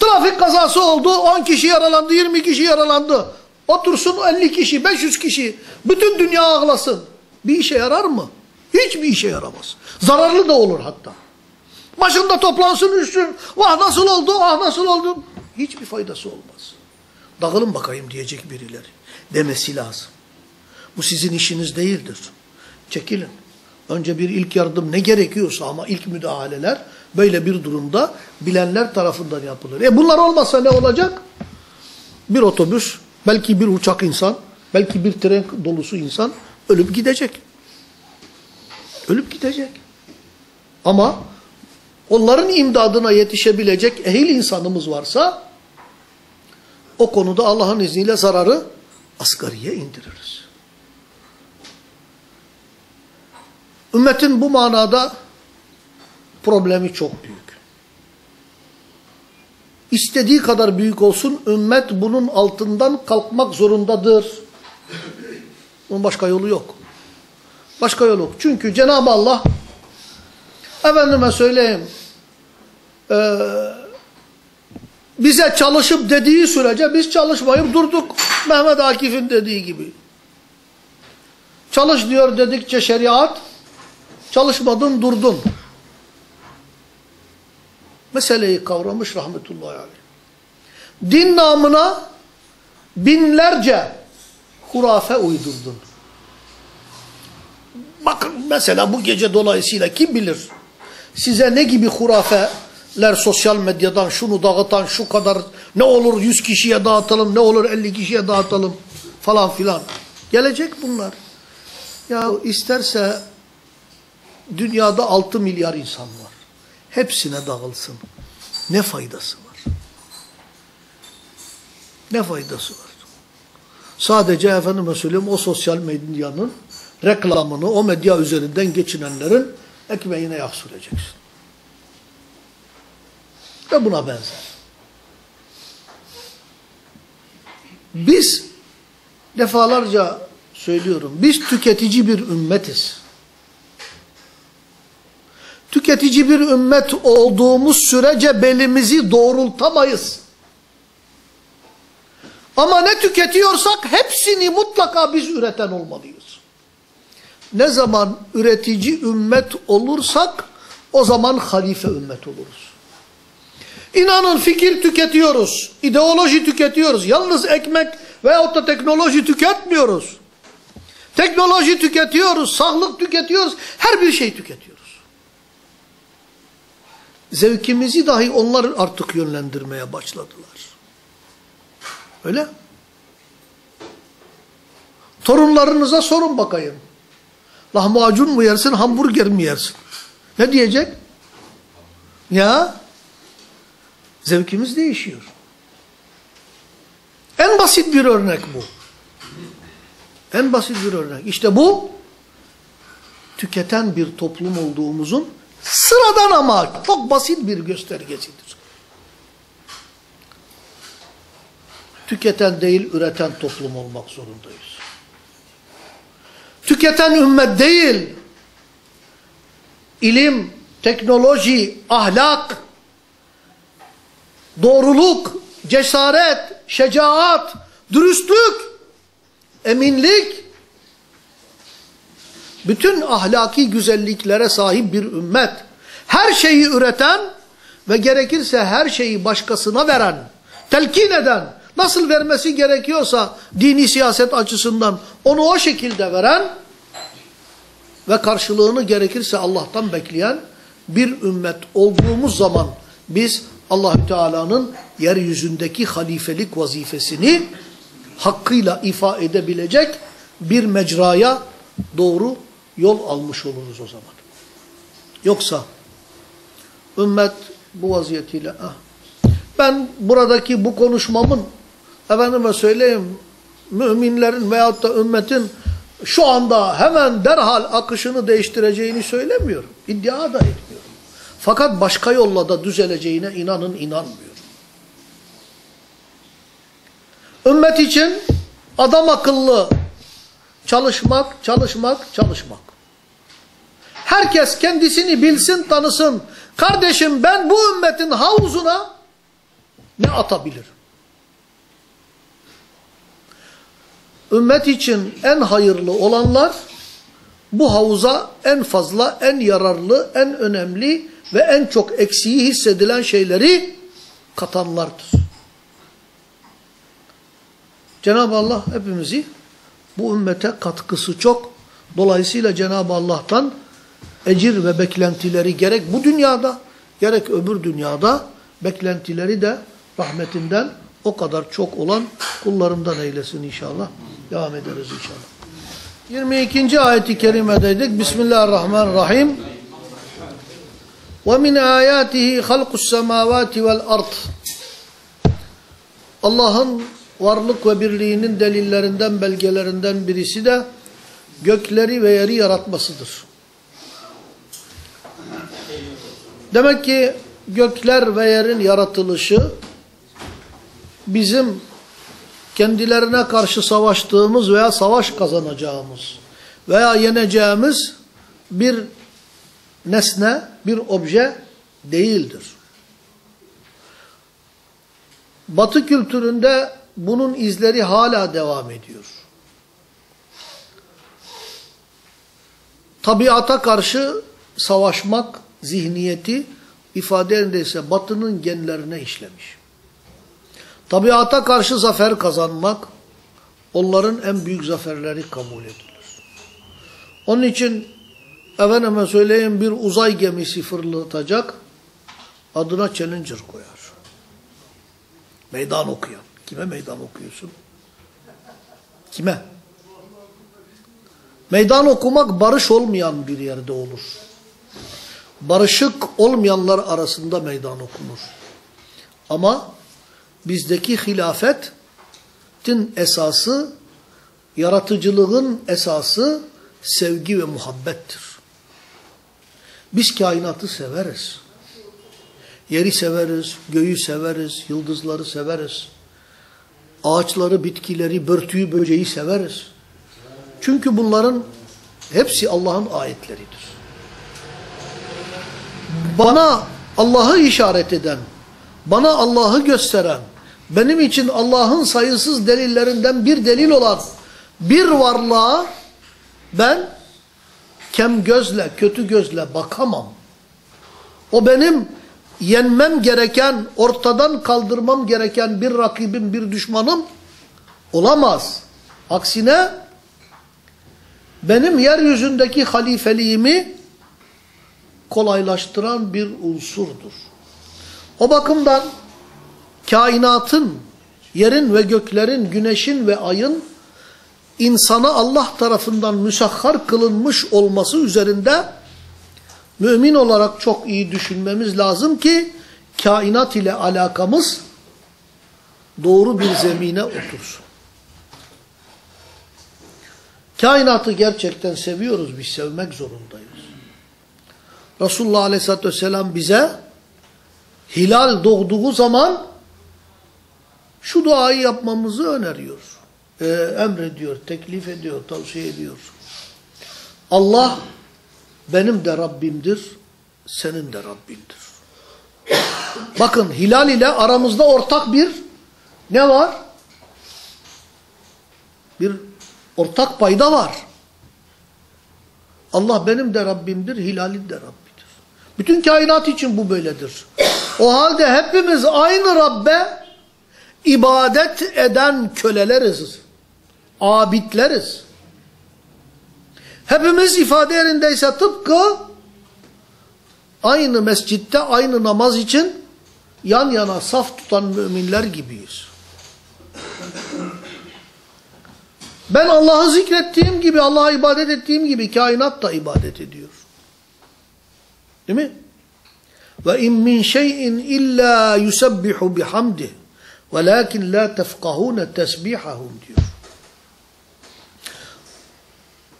Trafik kazası oldu, 10 kişi yaralandı, 20 kişi yaralandı. Otursun 50 kişi, 500 kişi, bütün dünya ağlasın. Bir işe yarar mı? Hiçbir işe yaramaz. Zararlı da olur hatta. Başında toplansın üstün, vah nasıl oldu, ah nasıl oldu. Hiçbir faydası olmaz. Dağılın bakayım diyecek birileri. Demesi lazım. Bu sizin işiniz değildir. Çekilin. Önce bir ilk yardım ne gerekiyorsa ama ilk müdahaleler böyle bir durumda bilenler tarafından yapılır. E bunlar olmasa ne olacak? Bir otobüs, belki bir uçak insan, belki bir tren dolusu insan ölüp gidecek. Ölüp gidecek. Ama onların imdadına yetişebilecek ehil insanımız varsa o konuda Allah'ın izniyle zararı asgariye indiririz. Ümmetin bu manada problemi çok büyük. İstediği kadar büyük olsun ümmet bunun altından kalkmak zorundadır. Bunun başka yolu yok. Başka yolu yok. Çünkü Cenab-ı Allah efendime söyleyeyim e, bize çalışıp dediği sürece biz çalışmayıp durduk. Mehmet Akif'in dediği gibi. Çalış diyor dedikçe şeriat çalışmadın durdun. Meseleyi kavramış rahmetullahi aleyh. Din namına binlerce hurafe uydurdun. Bakın mesela bu gece dolayısıyla kim bilir size ne gibi hurafeler sosyal medyadan şunu dağıtan şu kadar ne olur 100 kişiye dağıtalım ne olur 50 kişiye dağıtalım falan filan. Gelecek bunlar. Ya isterse dünyada 6 milyar insan var. Hepsine dağılsın. Ne faydası var? Ne faydası var? Sadece efendime söyleyeyim o sosyal medyanın reklamını o medya üzerinden geçinenlerin ekmeğine yağ süreceksin. Ve buna benzer. Biz defalarca söylüyorum, biz tüketici bir ümmetiz. Tüketici bir ümmet olduğumuz sürece belimizi doğrultamayız. Ama ne tüketiyorsak hepsini mutlaka biz üreten olmalıyız. Ne zaman üretici ümmet olursak O zaman halife ümmet oluruz. İnanın fikir tüketiyoruz, ideoloji tüketiyoruz. Yalnız ekmek veyahut da teknoloji tüketmiyoruz. Teknoloji tüketiyoruz, sağlık tüketiyoruz, her bir şey tüketiyoruz. Zevkimizi dahi onlar artık yönlendirmeye başladılar. Öyle. Torunlarınıza sorun bakayım. Lahmacun mu yersin, hamburger mi yersin? Ne diyecek? Ya, zevkimiz değişiyor. En basit bir örnek bu. En basit bir örnek. İşte bu, tüketen bir toplum olduğumuzun sıradan ama çok basit bir göstergesidir. Tüketen değil, üreten toplum olmak zorundayız. Tüketen ümmet değil, ilim, teknoloji, ahlak, doğruluk, cesaret, şecaat, dürüstlük, eminlik, bütün ahlaki güzelliklere sahip bir ümmet, her şeyi üreten ve gerekirse her şeyi başkasına veren, telkin eden, nasıl vermesi gerekiyorsa dini siyaset açısından onu o şekilde veren ve karşılığını gerekirse Allah'tan bekleyen bir ümmet olduğumuz zaman biz Allahü Teala'nın yeryüzündeki halifelik vazifesini hakkıyla ifa edebilecek bir mecraya doğru yol almış oluruz o zaman. Yoksa ümmet bu vaziyetiyle ah, ben buradaki bu konuşmamın efendime söyleyeyim müminlerin veyahut da ümmetin şu anda hemen derhal akışını değiştireceğini söylemiyorum. İddia da etmiyorum. Fakat başka yolla da düzeleceğine inanın inanmıyorum. Ümmet için adam akıllı çalışmak, çalışmak, çalışmak. Herkes kendisini bilsin, tanısın. Kardeşim ben bu ümmetin havuzuna ne atabilirim? Ümmet için en hayırlı olanlar bu havuza en fazla, en yararlı, en önemli ve en çok eksiği hissedilen şeyleri katanlardır. Cenab-ı Allah hepimizi bu ümmete katkısı çok. Dolayısıyla Cenab-ı Allah'tan ecir ve beklentileri gerek bu dünyada gerek öbür dünyada beklentileri de rahmetinden o kadar çok olan kullarından eylesin inşallah. Devam ederiz inşallah. 22. ayeti kerimedeydik. Bismillahirrahmanirrahim. وَمِنْ آيَاتِهِ خَلْقُ السَّمَاوَاتِ وَالْأَرْضِ Allah'ın varlık ve birliğinin delillerinden, belgelerinden birisi de gökleri ve yeri yaratmasıdır. Demek ki gökler ve yerin yaratılışı bizim kendilerine karşı savaştığımız veya savaş kazanacağımız veya yeneceğimiz bir nesne, bir obje değildir. Batı kültüründe bunun izleri hala devam ediyor. Tabiata karşı savaşmak zihniyeti ifade ise batının genlerine işlemiş. Tabiata karşı zafer kazanmak onların en büyük zaferleri kabul edilir. Onun için efendime söyleyeyim bir uzay gemisi fırlatacak adına Challenger koyar. Meydan okuyan. Kime meydan okuyorsun? Kime? Meydan okumak barış olmayan bir yerde olur. Barışık olmayanlar arasında meydan okunur. Ama bizdeki hilafetin esası, yaratıcılığın esası sevgi ve muhabbettir. Biz kainatı severiz. Yeri severiz, göğü severiz, yıldızları severiz. Ağaçları, bitkileri, börtüyü, böceği severiz. Çünkü bunların hepsi Allah'ın ayetleridir. Bana Allah'ı işaret eden, bana Allah'ı gösteren, benim için Allah'ın sayısız delillerinden bir delil olan bir varlığa ben kem gözle, kötü gözle bakamam. O benim yenmem gereken, ortadan kaldırmam gereken bir rakibim, bir düşmanım olamaz. Aksine benim yeryüzündeki halifeliğimi kolaylaştıran bir unsurdur. O bakımdan kainatın, yerin ve göklerin, güneşin ve ayın insana Allah tarafından müsahhar kılınmış olması üzerinde mümin olarak çok iyi düşünmemiz lazım ki kainat ile alakamız doğru bir zemine otursun. Kainatı gerçekten seviyoruz, biz sevmek zorundayız. Resulullah Aleyhisselatü Vesselam bize hilal doğduğu zaman şu duayı yapmamızı öneriyor. Ee, emrediyor, teklif ediyor, tavsiye ediyor. Allah benim de Rabbimdir, senin de Rabbindir. Bakın hilal ile aramızda ortak bir ne var? Bir ortak payda var. Allah benim de Rabbimdir, hilalin de Rabbidir. Bütün kainat için bu böyledir. O halde hepimiz aynı Rabbe ibadet eden köleleriz. Abidleriz. Hepimiz ifade yerindeyse tıpkı aynı mescitte aynı namaz için yan yana saf tutan müminler gibiyiz. Ben Allah'ı zikrettiğim gibi, Allah'a ibadet ettiğim gibi kainat da ibadet ediyor. Değil mi? Ve in min şey'in illa yusabbihu bihamdih velakin la tefkahune tesbihahum diyor.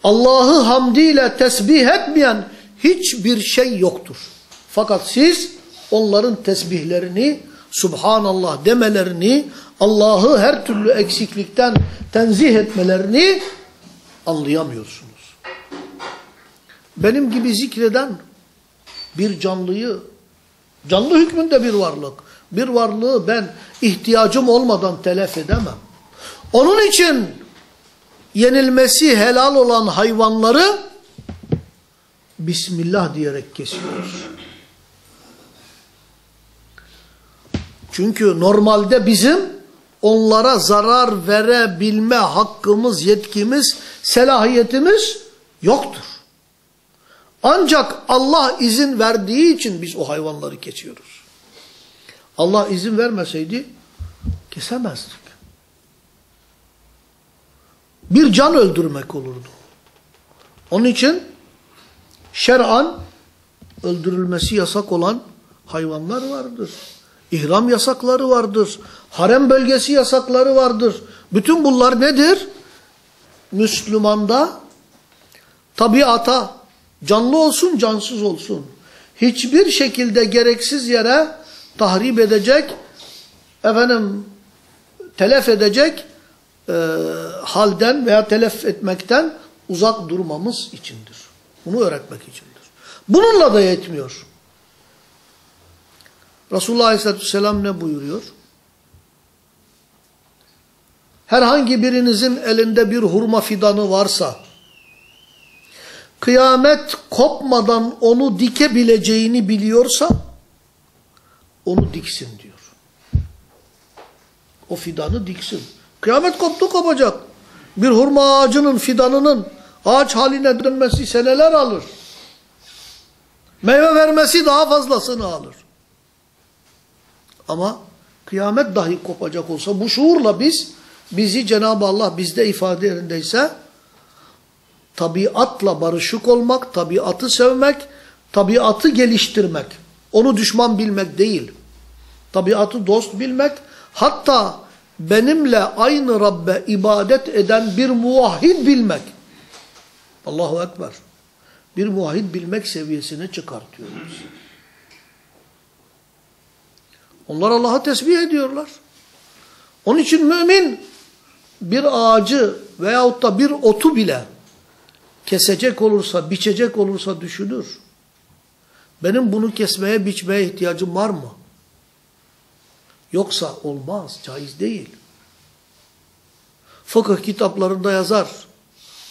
Allah'ı hamdiyle tesbih etmeyen hiçbir şey yoktur. Fakat siz onların tesbihlerini, Subhanallah demelerini, Allah'ı her türlü eksiklikten tenzih etmelerini anlayamıyorsunuz. Benim gibi zikreden bir canlıyı, canlı hükmünde bir varlık, bir varlığı ben ihtiyacım olmadan telef edemem. Onun için yenilmesi helal olan hayvanları Bismillah diyerek kesiyoruz. Çünkü normalde bizim onlara zarar verebilme hakkımız, yetkimiz, selahiyetimiz yoktur. Ancak Allah izin verdiği için biz o hayvanları kesiyoruz. Allah izin vermeseydi kesemezdik. Bir can öldürmek olurdu. Onun için şer'an öldürülmesi yasak olan hayvanlar vardır. İhram yasakları vardır. Harem bölgesi yasakları vardır. Bütün bunlar nedir? Müslümanda tabiata canlı olsun cansız olsun. Hiçbir şekilde gereksiz yere tahrip edecek, efendim telef edecek e, halden veya telef etmekten uzak durmamız içindir. Bunu öğretmek içindir. Bununla da yetmiyor. Resulullah Aleyhisselatü Vesselam ne buyuruyor? Herhangi birinizin elinde bir hurma fidanı varsa, kıyamet kopmadan onu dikebileceğini biliyorsa, onu diksin diyor. O fidanı diksin. Kıyamet koptu kopacak. Bir hurma ağacının fidanının ağaç haline dönmesi seneler alır. Meyve vermesi daha fazlasını alır. Ama kıyamet dahi kopacak olsa bu şuurla biz, bizi Cenab-ı Allah bizde ifade yerindeyse tabiatla barışık olmak, tabiatı sevmek, tabiatı geliştirmek. Onu düşman bilmek değil. Tabiatı dost bilmek, hatta benimle aynı Rabbe ibadet eden bir muvahhid bilmek. Allahu Ekber. Bir muvahhid bilmek seviyesine çıkartıyoruz. Onlar Allah'a tesbih ediyorlar. Onun için mümin bir ağacı veyahut da bir otu bile kesecek olursa, biçecek olursa düşünür. Benim bunu kesmeye, biçmeye ihtiyacım var mı? Yoksa olmaz, caiz değil. Fıkıh kitaplarında yazar.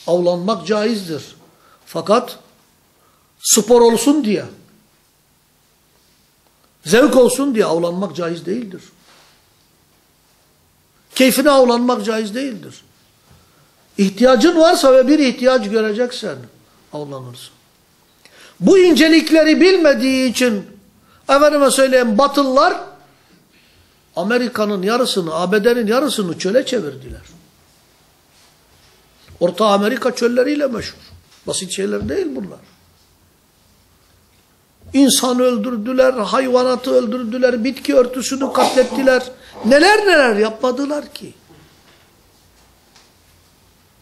Avlanmak caizdir. Fakat spor olsun diye, Zevk olsun diye avlanmak caiz değildir. Keyfine avlanmak caiz değildir. İhtiyacın varsa ve bir ihtiyaç göreceksen avlanırsın. Bu incelikleri bilmediği için efendime söyleyeyim Batılılar Amerika'nın yarısını, ABD'nin yarısını çöle çevirdiler. Orta Amerika çölleriyle meşhur. Basit şeyler değil bunlar. İnsan öldürdüler, hayvanatı öldürdüler, bitki örtüsünü katlettiler. Neler neler yapmadılar ki.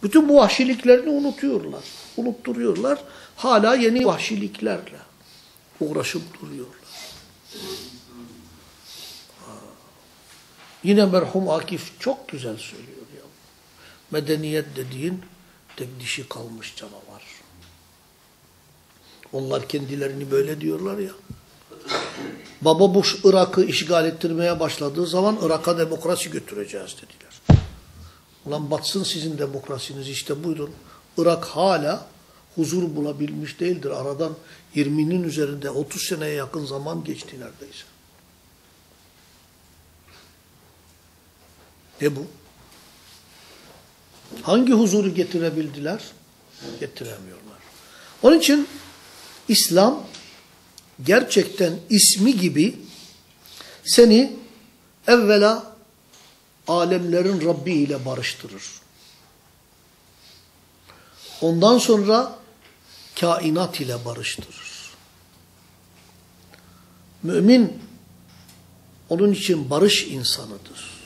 Bütün bu vahşiliklerini unutuyorlar. Unutturuyorlar. Hala yeni vahşiliklerle uğraşıp duruyorlar. Yine merhum Akif çok güzel söylüyor ya. Medeniyet dediğin tek dişi kalmış canavar. Onlar kendilerini böyle diyorlar ya. Baba Bush Irak'ı işgal ettirmeye başladığı zaman Irak'a demokrasi götüreceğiz dediler. Ulan batsın sizin demokrasiniz işte buyurun. Irak hala huzur bulabilmiş değildir. Aradan 20'nin üzerinde 30 seneye yakın zaman geçti neredeyse. Ne bu? Hangi huzuru getirebildiler? Getiremiyorlar. Onun için İslam gerçekten ismi gibi seni evvela alemlerin Rabbi ile barıştırır. Ondan sonra kainat ile barıştırır. Mümin onun için barış insanıdır.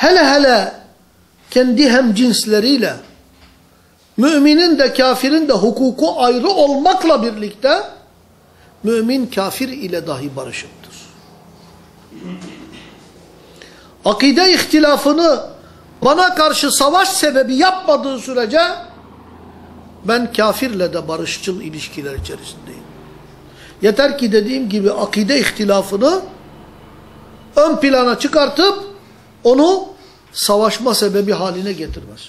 Hele hele kendi hem cinsleriyle müminin de kafirin de hukuku ayrı olmakla birlikte mümin kafir ile dahi barışıktır. Akide ihtilafını bana karşı savaş sebebi yapmadığı sürece ben kafirle de barışçıl ilişkiler içerisindeyim. Yeter ki dediğim gibi akide ihtilafını ön plana çıkartıp onu savaşma sebebi haline getirmez.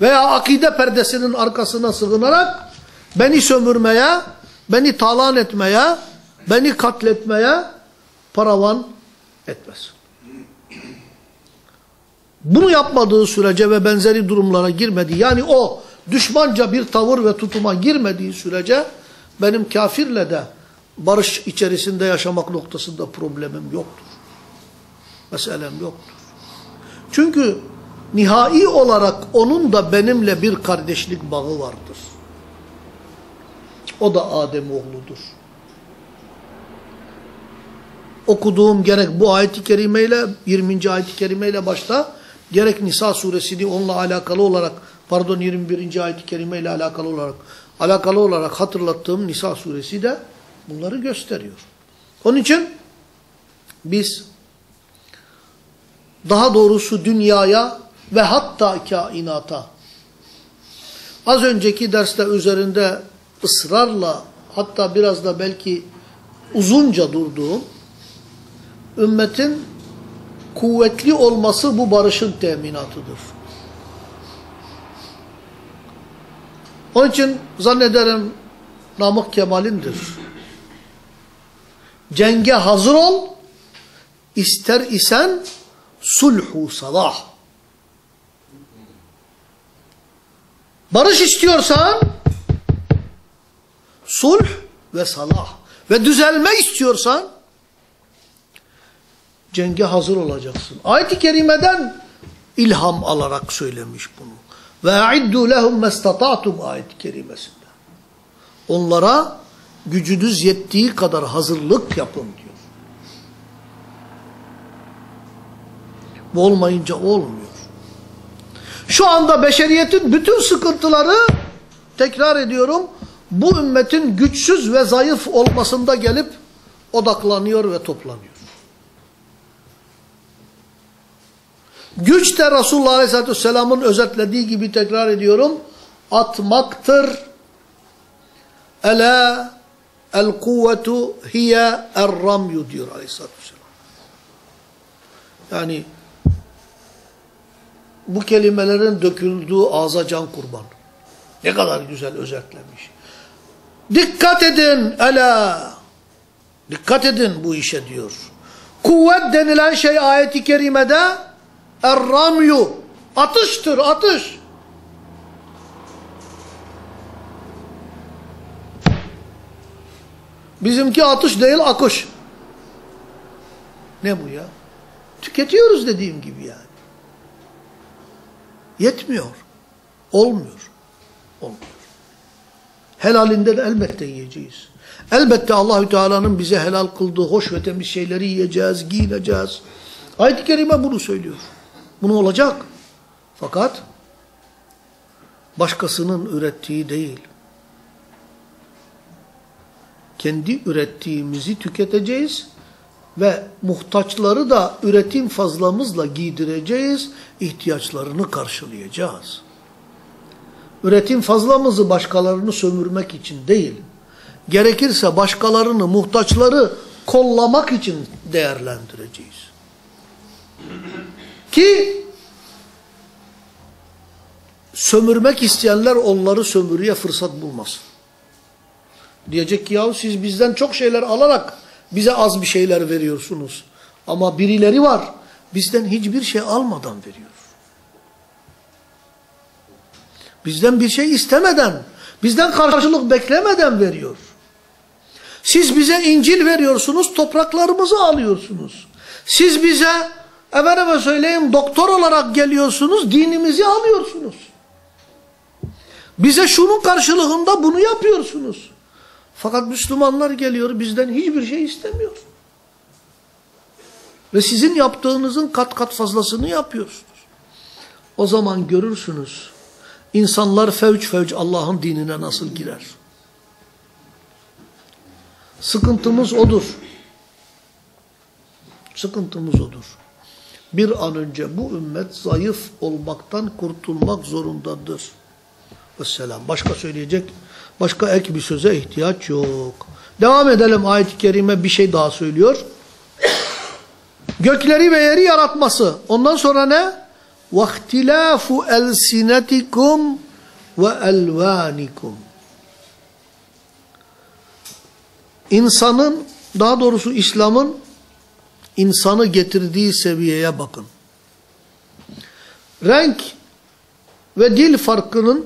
Veya akide perdesinin arkasına sığınarak beni sömürmeye, beni talan etmeye, beni katletmeye paravan etmez. Bunu yapmadığı sürece ve benzeri durumlara girmediği, yani o düşmanca bir tavır ve tutuma girmediği sürece benim kafirle de barış içerisinde yaşamak noktasında problemim yoktur. Meselem yoktur. Çünkü nihai olarak onun da benimle bir kardeşlik bağı vardır. O da Adem oğludur. Okuduğum gerek bu ayet-i kerimeyle 20. ayet-i kerimeyle başta gerek Nisa suresini onunla alakalı olarak pardon 21. ayet-i kerimeyle alakalı olarak alakalı olarak hatırlattığım Nisa suresi de bunları gösteriyor. Onun için biz daha doğrusu dünyaya ve hatta kainata az önceki derste üzerinde ısrarla hatta biraz da belki uzunca durduğum ümmetin kuvvetli olması bu barışın teminatıdır. Onun için zannederim Namık Kemal'indir. Cenge hazır ol, ister isen sulhu salah. Barış istiyorsan sulh ve salah ve düzelme istiyorsan cenge hazır olacaksın. Ayet-i kerimeden ilham alarak söylemiş bunu. Ve a'iddu lehum mestata'tum ayet-i kerimesinde. Onlara gücünüz yettiği kadar hazırlık yapın diyor. Olmayınca olmuyor. Şu anda beşeriyetin bütün sıkıntıları tekrar ediyorum bu ümmetin güçsüz ve zayıf olmasında gelip odaklanıyor ve toplanıyor. Güç de Resulullah Aleyhisselatü Vesselam'ın özetlediği gibi tekrar ediyorum. Atmaktır. Ela el kuvvetu hiye er-ramyu diyor Aleyhisselatü Vesselam. Yani bu kelimelerin döküldüğü ağza can kurban. Ne kadar güzel özetlemiş. Dikkat edin ela Dikkat edin bu işe diyor. Kuvvet denilen şey ayeti kerimede er-ramyu. Atıştır, atış. Bizimki atış değil, akış. Ne bu ya? Tüketiyoruz dediğim gibi yani. Yetmiyor. Olmuyor. Olmuyor. Helalinden elbette yiyeceğiz. Elbette Allahü Teala'nın bize helal kıldığı hoş ve temiz şeyleri yiyeceğiz, giyineceğiz. Ayet-i Kerime bunu söylüyor. Bunu olacak. Fakat başkasının ürettiği değil. Kendi ürettiğimizi tüketeceğiz ve muhtaçları da üretim fazlamızla giydireceğiz, ihtiyaçlarını karşılayacağız. Üretim fazlamızı başkalarını sömürmek için değil, gerekirse başkalarını, muhtaçları kollamak için değerlendireceğiz. Ki sömürmek isteyenler onları sömürüye fırsat bulmasın. Diyecek ki yahu siz bizden çok şeyler alarak bize az bir şeyler veriyorsunuz. Ama birileri var bizden hiçbir şey almadan veriyor. Bizden bir şey istemeden, bizden karşılık beklemeden veriyor. Siz bize İncil veriyorsunuz, topraklarımızı alıyorsunuz. Siz bize, efendime söyleyeyim, doktor olarak geliyorsunuz, dinimizi alıyorsunuz. Bize şunun karşılığında bunu yapıyorsunuz. Fakat Müslümanlar geliyor, bizden hiçbir şey istemiyor. Ve sizin yaptığınızın kat kat fazlasını yapıyorsunuz. O zaman görürsünüz, insanlar fevç fevç Allah'ın dinine nasıl girer. Sıkıntımız odur. Sıkıntımız odur. Bir an önce bu ümmet zayıf olmaktan kurtulmak zorundadır. Vesselam. Başka söyleyecek, başka ek bir söze ihtiyaç yok. Devam edelim ayet-i kerime bir şey daha söylüyor. Gökleri ve yeri yaratması. Ondan sonra ne? وَاخْتِلَافُ أَلْسِنَتِكُمْ وَاَلْوَانِكُمْ İnsanın, daha doğrusu İslam'ın insanı getirdiği seviyeye bakın. Renk ve dil farkının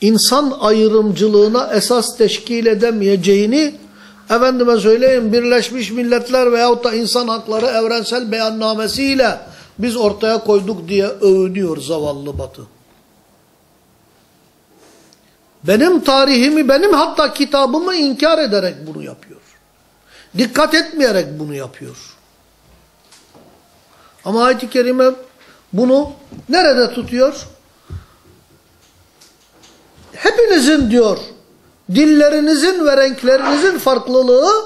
insan ayrımcılığına esas teşkil edemeyeceğini efendime söyleyeyim Birleşmiş Milletler veyahut da insan hakları evrensel beyannamesiyle biz ortaya koyduk diye övünüyor zavallı batı. Benim tarihimi, benim hatta kitabımı inkar ederek bunu yapıyor. Dikkat etmeyerek bunu yapıyor. Ama ayet-i kerime bunu nerede tutuyor? Hepinizin diyor, dillerinizin ve renklerinizin farklılığı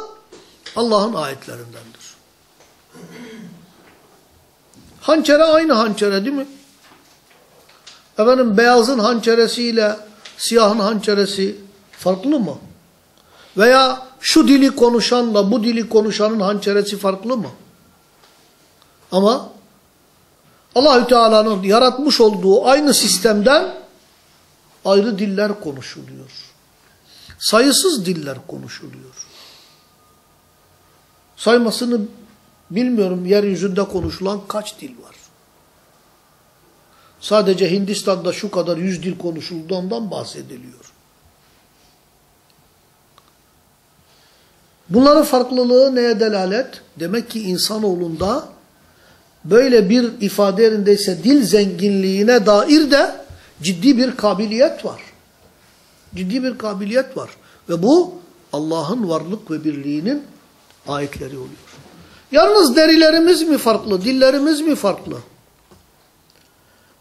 Allah'ın ayetlerindendir. Hançere aynı hançere değil mi? Efendim beyazın hançeresiyle siyahın hançeresi farklı mı? Veya şu dili konuşanla bu dili konuşanın hançeresi farklı mı? Ama Allahü Teala'nın yaratmış olduğu aynı sistemden ayrı diller konuşuluyor. Sayısız diller konuşuluyor. Saymasını bilmiyorum yeryüzünde konuşulan kaç dil var. Sadece Hindistan'da şu kadar yüz dil konuşulduğundan bahsediliyor. Bunların farklılığı neye delalet? Demek ki insanoğlunda böyle bir ifade yerindeyse dil zenginliğine dair de ciddi bir kabiliyet var. Ciddi bir kabiliyet var. Ve bu Allah'ın varlık ve birliğinin ayetleri oluyor. Yalnız derilerimiz mi farklı, dillerimiz mi farklı?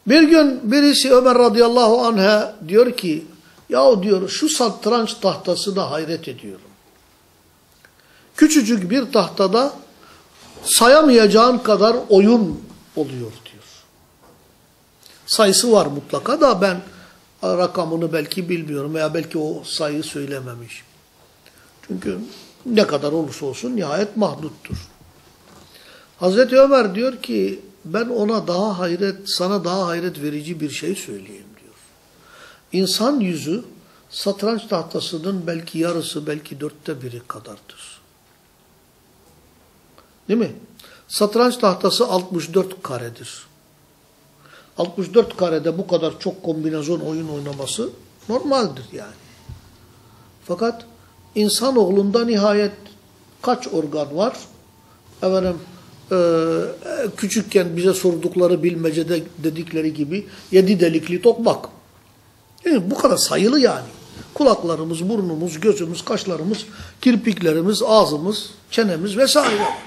Bir gün birisi Ömer radıyallahu anh'a diyor ki, yahu diyor şu satranç tahtasına hayret ediyorum. Küçücük bir tahtada sayamayacağın kadar oyun oluyor. Sayısı var mutlaka da ben rakamını belki bilmiyorum veya belki o sayıyı söylememiş. Çünkü ne kadar olursa olsun nihayet mahduttur. Hazreti Ömer diyor ki ben ona daha hayret, sana daha hayret verici bir şey söyleyeyim diyor. İnsan yüzü satranç tahtasının belki yarısı, belki dörtte biri kadardır. Değil mi? Satranç tahtası 64 karedir. 64 karede bu kadar çok kombinasyon oyun oynaması normaldir yani. Fakat insanoğlunda nihayet kaç organ var? Efendim, e, küçükken bize sordukları bilmecede dedikleri gibi yedi delikli tokmak. Yani bu kadar sayılı yani. Kulaklarımız, burnumuz, gözümüz, kaşlarımız, kirpiklerimiz, ağzımız, çenemiz vesaire var.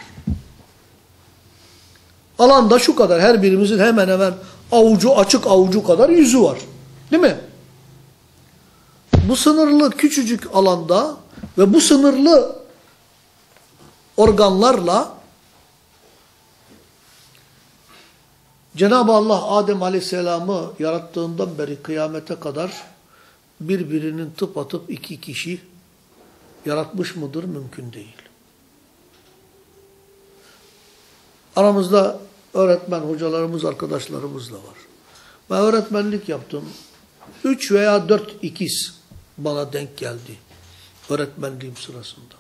Alanda şu kadar her birimizin hemen hemen avucu açık avucu kadar yüzü var. Değil mi? Bu sınırlı küçücük alanda ve bu sınırlı organlarla Cenab-ı Allah Adem Aleyhisselam'ı yarattığından beri kıyamete kadar birbirinin tıpatıp iki kişi yaratmış mıdır? Mümkün değil. Aramızda öğretmen hocalarımız, arkadaşlarımız da var. Ben öğretmenlik yaptım. Üç veya dört ikiz bana denk geldi öğretmenliğim sırasında.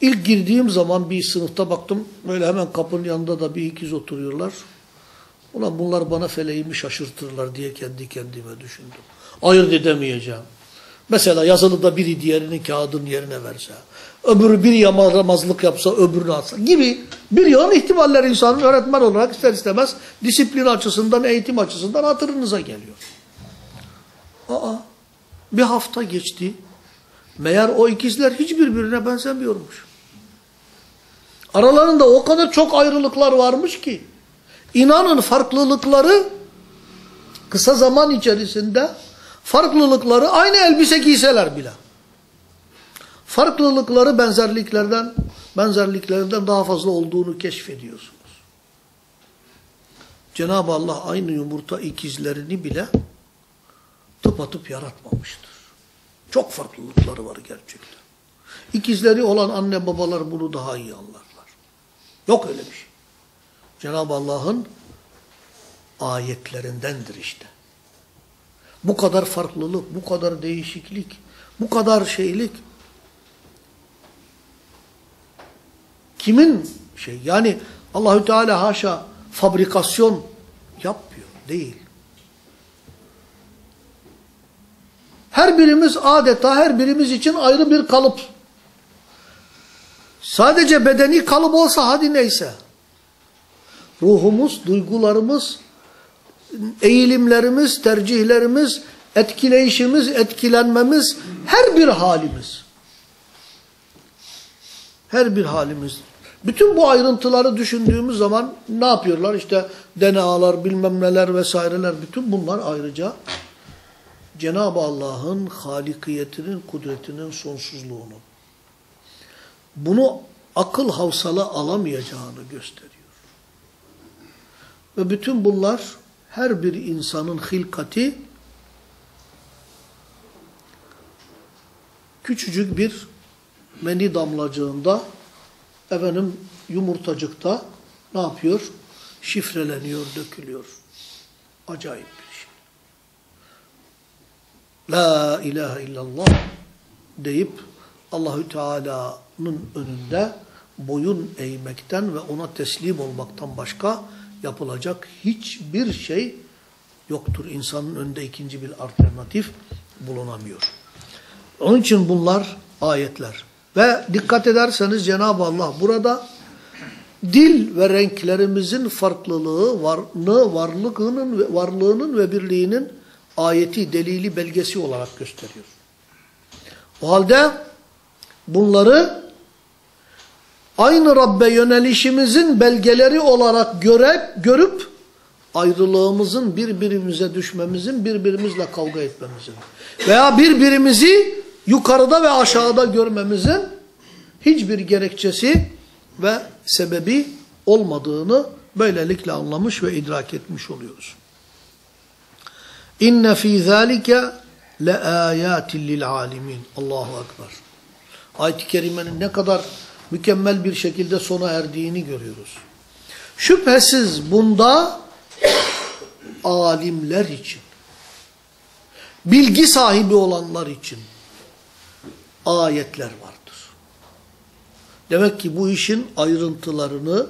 İlk girdiğim zaman bir sınıfta baktım, böyle hemen kapının yanında da bir ikiz oturuyorlar. Ulan bunlar bana feleğimi şaşırtırlar diye kendi kendime düşündüm. Ayırt edemeyeceğim. Mesela yazılıda biri diğerinin kağıdın yerine verse, öbürü bir yaramazlık yapsa öbürünü atsa gibi bir yığın ihtimaller insanın öğretmen olarak ister istemez disiplin açısından, eğitim açısından hatırınıza geliyor. Aa, bir hafta geçti. Meğer o ikizler hiç birbirine benzemiyormuş. Aralarında o kadar çok ayrılıklar varmış ki. İnanın farklılıkları kısa zaman içerisinde farklılıkları aynı elbise giyseler bile. Farklılıkları benzerliklerden benzerliklerinden daha fazla olduğunu keşfediyorsunuz. Cenab-ı Allah aynı yumurta ikizlerini bile tıpatıp yaratmamıştır. Çok farklılıkları var gerçekten. İkizleri olan anne babalar bunu daha iyi anlarlar. Yok öyle bir şey. Cenab-ı Allah'ın ayetlerindendir işte. Bu kadar farklılık, bu kadar değişiklik, bu kadar şeylik. Kimin şey? Yani Allahü Teala haşa fabrikasyon yapmıyor. Değil. Her birimiz adeta her birimiz için ayrı bir kalıp. Sadece bedeni kalıp olsa hadi neyse. Ruhumuz, duygularımız, eğilimlerimiz, tercihlerimiz, etkileyişimiz, etkilenmemiz, her bir halimiz. Her bir halimiz. Bütün bu ayrıntıları düşündüğümüz zaman ne yapıyorlar? İşte DNA'lar, bilmem neler vesaireler, bütün bunlar ayrıca Cenab-ı Allah'ın halikiyetinin, kudretinin sonsuzluğunu, bunu akıl havsala alamayacağını gösteriyor. Ve bütün bunlar her bir insanın hilkati küçücük bir meni damlacığında efendim yumurtacıkta ne yapıyor? Şifreleniyor, dökülüyor. Acayip bir şey. La ilahe illallah deyip Allahü Teala'nın önünde boyun eğmekten ve ona teslim olmaktan başka yapılacak hiçbir şey yoktur. İnsanın önünde ikinci bir alternatif bulunamıyor. Onun için bunlar ayetler. Ve dikkat ederseniz Cenab-ı Allah burada dil ve renklerimizin farklılığı, varlığı, varlığının, varlığının ve birliğinin ayeti, delili, belgesi olarak gösteriyor. O halde bunları aynı Rabbe yönelişimizin belgeleri olarak göre, görüp ayrılığımızın birbirimize düşmemizin, birbirimizle kavga etmemizin veya birbirimizi yukarıda ve aşağıda görmemizin hiçbir gerekçesi ve sebebi olmadığını böylelikle anlamış ve idrak etmiş oluyoruz. İnne fî zâlike le âyâtin lil âlimin. Allahu Ekber. Ayet-i Kerime'nin ne kadar mükemmel bir şekilde sona erdiğini görüyoruz. Şüphesiz bunda alimler için, bilgi sahibi olanlar için ayetler vardır. Demek ki bu işin ayrıntılarını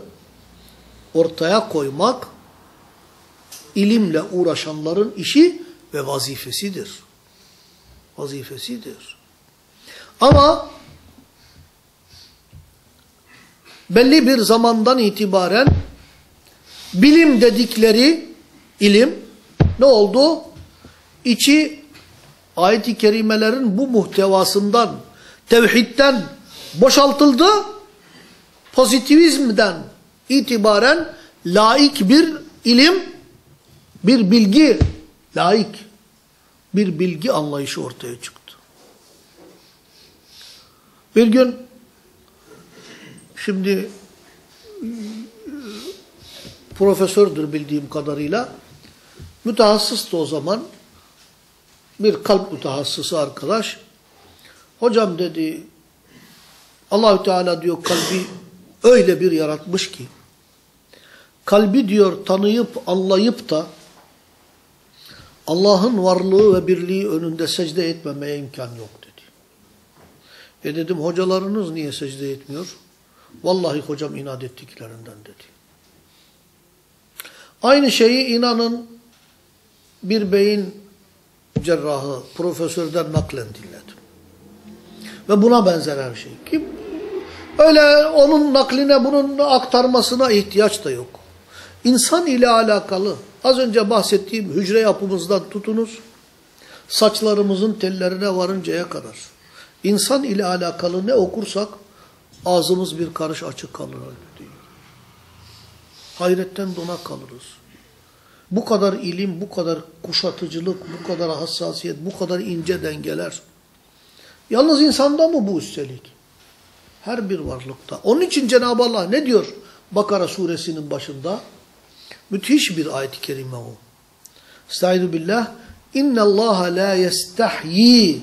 ortaya koymak ilimle uğraşanların işi ve vazifesidir. Vazifesidir. Ama belli bir zamandan itibaren bilim dedikleri ilim ne oldu? İçi ayet-i kerimelerin bu muhtevasından, tevhidden boşaltıldı. Pozitivizmden itibaren laik bir ilim, bir bilgi, laik bir bilgi anlayışı ortaya çıktı. Bir gün şimdi profesördür bildiğim kadarıyla mütehassıstı o zaman bir kalp mütehassısı arkadaş hocam dedi Allahü Teala diyor kalbi öyle bir yaratmış ki kalbi diyor tanıyıp anlayıp da Allah'ın varlığı ve birliği önünde secde etmemeye imkan yok dedi. E dedim hocalarınız niye secde etmiyor? Vallahi hocam inat ettiklerinden dedi. Aynı şeyi inanın bir beyin cerrahı profesörden naklen dinledim. Ve buna benzer her şey. Ki öyle onun nakline bunun aktarmasına ihtiyaç da yok. İnsan ile alakalı az önce bahsettiğim hücre yapımızdan tutunuz saçlarımızın tellerine varıncaya kadar insan ile alakalı ne okursak ağzımız bir karış açık kalır. Hayretten dona kalırız. Bu kadar ilim, bu kadar kuşatıcılık, bu kadar hassasiyet, bu kadar ince dengeler. Yalnız insanda mı bu üstelik? Her bir varlıkta. Onun için Cenab-ı Allah ne diyor Bakara suresinin başında? Müthiş bir ayet-i kerime o. Estaizu billah. İnne Allah la yestahyi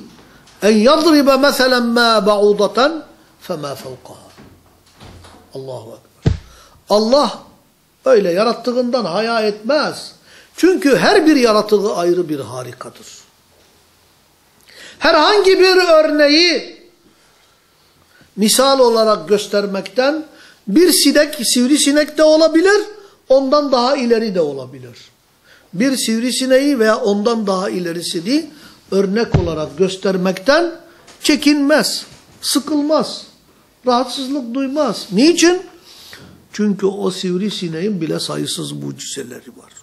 en yadribe meselen ma ba'udatan fema fevkaha. Allahu ekber. Allah öyle yarattığından haya etmez. Çünkü her bir yaratığı ayrı bir harikadır. Herhangi bir örneği misal olarak göstermekten bir sinek, sivrisinek de olabilir, ondan daha ileri de olabilir. Bir sivrisineği veya ondan daha ilerisini örnek olarak göstermekten çekinmez, sıkılmaz, rahatsızlık duymaz. Niçin? Çünkü o sivrisineğin bile sayısız mucizeleri var.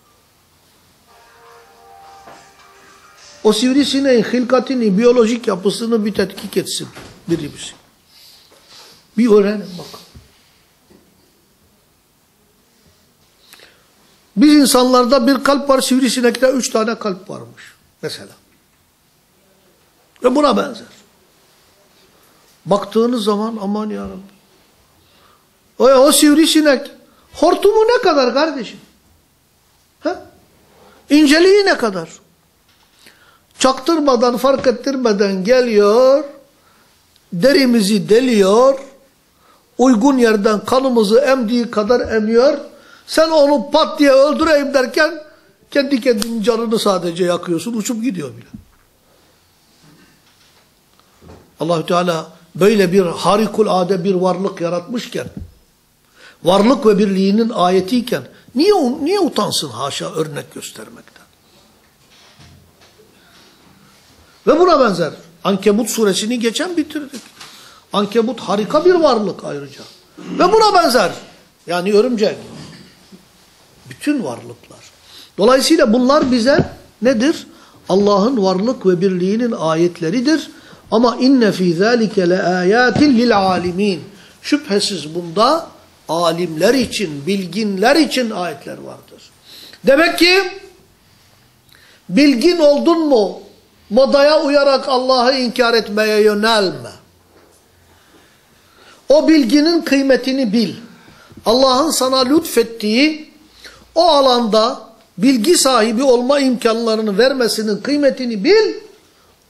O sivrisineğin hilkatini, biyolojik yapısını bir tetkik etsin birimiz. Bir öğrenin bakın. Biz insanlarda bir kalp var, sivrisinekte üç tane kalp varmış. Mesela. Ve buna benzer. Baktığınız zaman aman yarabbim. O, o sivrisinek hortumu ne kadar kardeşim? Ha? İnceliği ne kadar? Çaktırmadan, fark ettirmeden geliyor, derimizi deliyor, uygun yerden kanımızı emdiği kadar emiyor, sen onu pat diye öldüreyim derken kendi kendinin canını sadece yakıyorsun, uçup gidiyor bile. Allahü Teala böyle bir harikulade bir varlık yaratmışken, varlık ve birliğinin ayetiyken niye niye utansın haşa örnek göstermekten? Ve buna benzer Ankebut suresini geçen bitirdik. Ankebut harika bir varlık ayrıca. Ve buna benzer yani örümcek. Bütün varlıklar. Dolayısıyla bunlar bize nedir? Allah'ın varlık ve birliğinin ayetleridir. Ama inne fî zâlike le âyâtin lil âlimîn. Şüphesiz bunda alimler için, bilginler için ayetler vardır. Demek ki bilgin oldun mu modaya uyarak Allah'ı inkar etmeye yönelme. O bilginin kıymetini bil. Allah'ın sana lütfettiği o alanda bilgi sahibi olma imkanlarını vermesinin kıymetini bil.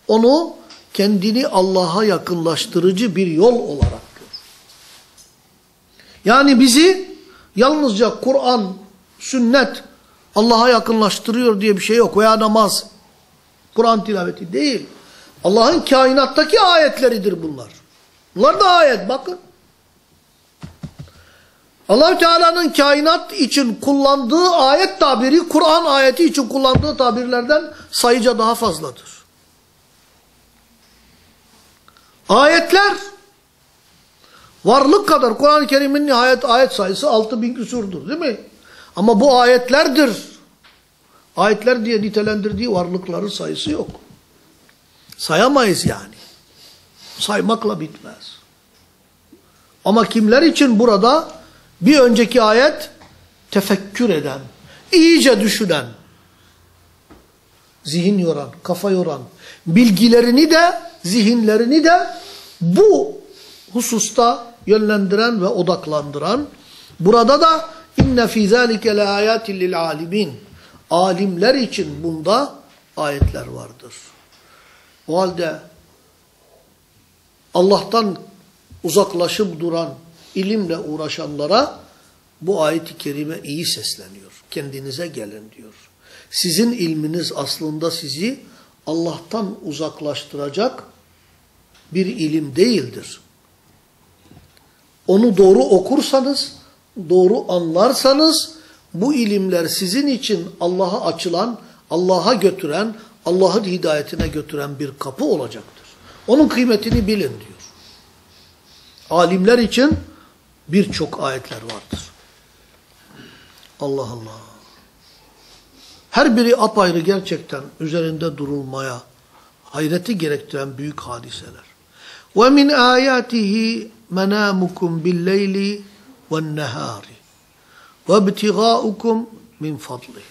Onu kendini Allah'a yakınlaştırıcı bir yol olarak gör. Yani bizi yalnızca Kur'an, sünnet Allah'a yakınlaştırıyor diye bir şey yok veya namaz. Kur'an tilaveti değil. Allah'ın kainattaki ayetleridir bunlar. Bunlar da ayet bakın. allah Teala'nın kainat için kullandığı ayet tabiri Kur'an ayeti için kullandığı tabirlerden sayıca daha fazladır. Ayetler varlık kadar Kur'an-ı Kerim'in nihayet ayet sayısı 6000 küsurdur değil mi? Ama bu ayetlerdir. Ayetler diye nitelendirdiği varlıkların sayısı yok. Sayamayız yani. Saymakla bitmez. Ama kimler için burada bir önceki ayet tefekkür eden, iyice düşünen, zihin yoran, kafa yoran, bilgilerini de, zihinlerini de bu hususta yönlendiren ve odaklandıran, burada da inne fî zâlike le âyâtin lil âlimin. Alimler için bunda ayetler vardır. O halde Allah'tan uzaklaşıp duran, ilimle uğraşanlara bu ayet-i kerime iyi sesleniyor. Kendinize gelin diyor. Sizin ilminiz aslında sizi Allah'tan uzaklaştıracak bir ilim değildir. Onu doğru okursanız, doğru anlarsanız bu ilimler sizin için Allah'a açılan, Allah'a götüren, Allah'ın hidayetine götüren bir kapı olacaktır. Onun kıymetini bilin diyor. Alimler için birçok ayetler vardır. Allah Allah. Her biri apayrı gerçekten üzerinde durulmaya hayreti gerektiren büyük hadiseler. وَمِنْ آيَاتِهِ مَنَامُكُمْ بِالْلَيْلِ وَالنَّهَارِ وَابْتِغَاؤُكُمْ مِنْ فَضْلِهِ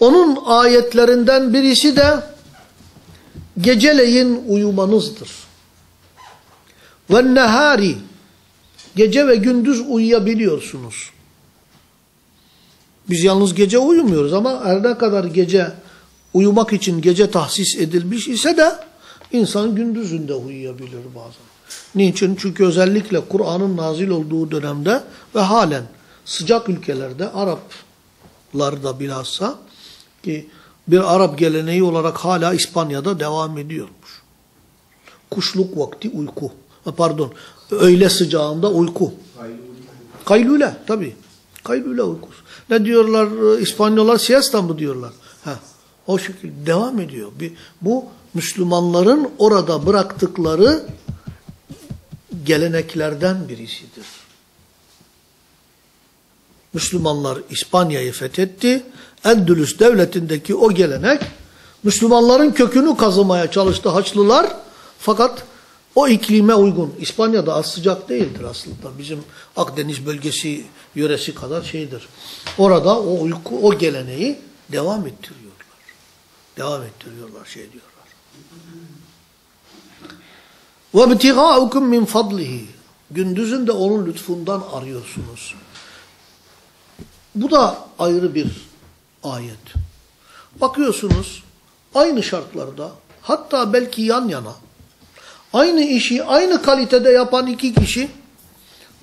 Onun ayetlerinden birisi de geceleyin uyumanızdır. Ve nehari gece ve gündüz uyuyabiliyorsunuz. Biz yalnız gece uyumuyoruz ama her ne kadar gece uyumak için gece tahsis edilmiş ise de insan gündüzünde uyuyabilir bazen. Niçin? Çünkü özellikle Kur'an'ın nazil olduğu dönemde ve halen sıcak ülkelerde Araplarda bilhassa ki bir Arap geleneği olarak hala İspanya'da devam ediyormuş. Kuşluk vakti uyku. Pardon, öğle sıcağında uyku. Kaylule tabi. Kaylule uykusu. Ne diyorlar İspanyollar? Siesta mı diyorlar? Ha, o şekilde devam ediyor. Bir, bu Müslümanların orada bıraktıkları geleneklerden birisidir. Müslümanlar İspanya'yı fethetti. Endülüs devletindeki o gelenek Müslümanların kökünü kazımaya çalıştı Haçlılar. Fakat o iklime uygun. İspanya'da az sıcak değildir aslında. Bizim Akdeniz bölgesi yöresi kadar şeydir. Orada o uyku, o geleneği devam ettiriyorlar. Devam ettiriyorlar şey diyorlar وَابْتِغَاءُكُمْ min fadlihi. Gündüzün de onun lütfundan arıyorsunuz. Bu da ayrı bir ayet. Bakıyorsunuz aynı şartlarda hatta belki yan yana aynı işi aynı kalitede yapan iki kişi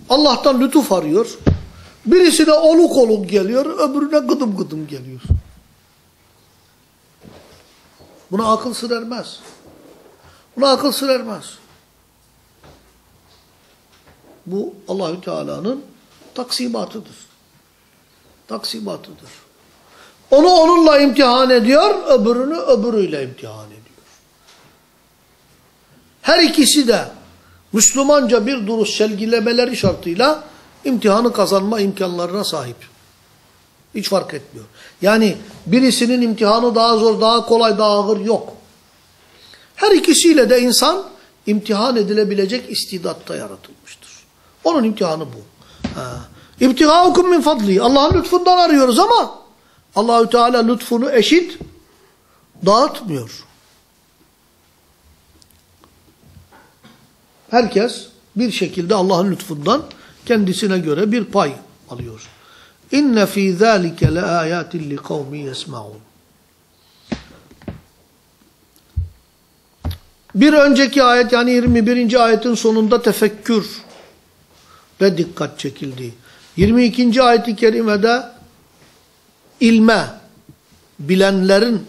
Allah'tan lütuf arıyor. Birisine oluk oluk geliyor, öbürüne gıdım gıdım geliyor. Buna akıl sır ermez. Buna akıl sır ermez. Bu Allahü Teala'nın taksimatıdır. Taksimatıdır. Onu onunla imtihan ediyor, öbürünü öbürüyle imtihan ediyor. Her ikisi de Müslümanca bir duruş sergilemeleri şartıyla imtihanı kazanma imkanlarına sahip. Hiç fark etmiyor. Yani birisinin imtihanı daha zor, daha kolay, daha ağır yok. Her ikisiyle de insan imtihan edilebilecek istidatta yaratılmıştır. Onun imtihanı bu. İbtigâukum min fadli. Allah'ın lütfundan arıyoruz ama Allahü Teala lütfunu eşit dağıtmıyor. Herkes bir şekilde Allah'ın lütfundan kendisine göre bir pay alıyor. İnne fî zâlike le âyâtin li kavmi yesma'un. Bir önceki ayet yani 21. ayetin sonunda tefekkür ve dikkat çekildi. 22. ayet-i kerimede ilme, bilenlerin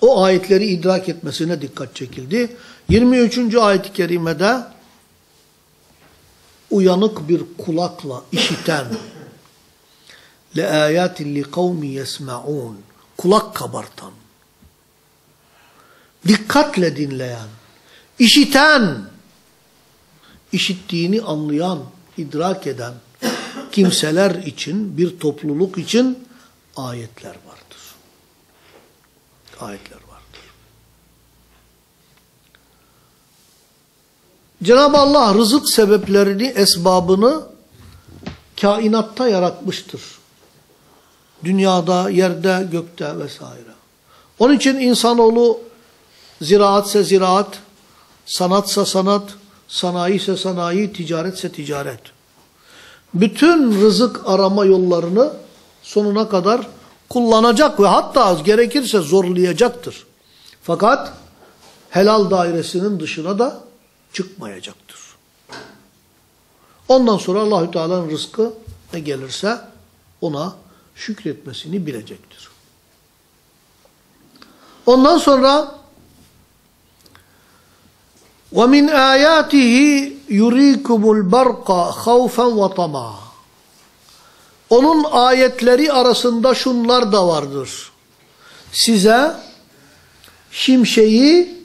o ayetleri idrak etmesine dikkat çekildi. 23. ayet-i kerimede uyanık bir kulakla işiten لَآيَاتٍ لِقَوْمِ يَسْمَعُونَ Kulak kabartan, dikkatle dinleyen, işiten, işittiğini anlayan, idrak eden kimseler için, bir topluluk için ayetler vardır. Ayetler vardır. Cenab-ı Allah rızık sebeplerini, esbabını kainatta yaratmıştır. Dünyada, yerde, gökte vesaire. Onun için insanoğlu ziraatse ziraat, sanatsa sanat, sanayi ise sanayi, ticaretse ticaret. Bütün rızık arama yollarını sonuna kadar kullanacak ve hatta gerekirse zorlayacaktır. Fakat helal dairesinin dışına da çıkmayacaktır. Ondan sonra Allahü Teala'nın rızkı ne gelirse ona şükretmesini bilecektir. Ondan sonra وَمِنْ آيَاتِهِ يُرِيكُمُ الْبَرْقَ خَوْفًا وَطَمَعًا Onun ayetleri arasında şunlar da vardır. Size şimşeği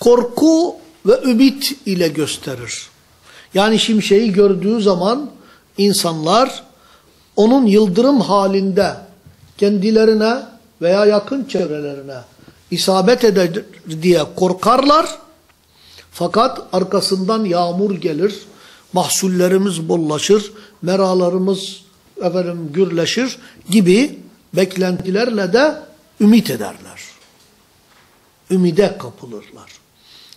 korku ve ümit ile gösterir. Yani şimşeği gördüğü zaman insanlar onun yıldırım halinde kendilerine veya yakın çevrelerine isabet eder diye korkarlar. fakat arkasından yağmur gelir, mahsullerimiz bollaşır, meralarımız efendim gürleşir gibi beklentilerle de ümit ederler. Ümide kapılırlar.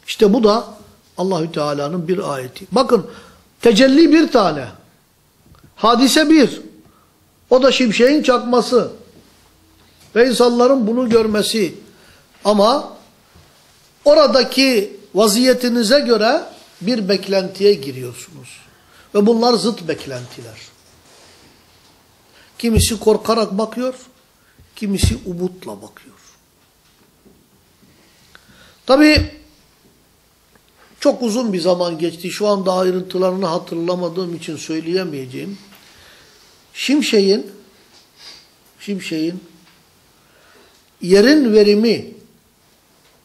İşte bu da Allahü Teala'nın bir ayeti. Bakın tecelli bir tane. Hadise bir. O da şimşeğin çakması. Ve insanların bunu görmesi. Ama oradaki vaziyetinize göre bir beklentiye giriyorsunuz. Ve bunlar zıt beklentiler. Kimisi korkarak bakıyor, kimisi umutla bakıyor. Tabi çok uzun bir zaman geçti. Şu anda ayrıntılarını hatırlamadığım için söyleyemeyeceğim. Şimşeğin şimşeğin yerin verimi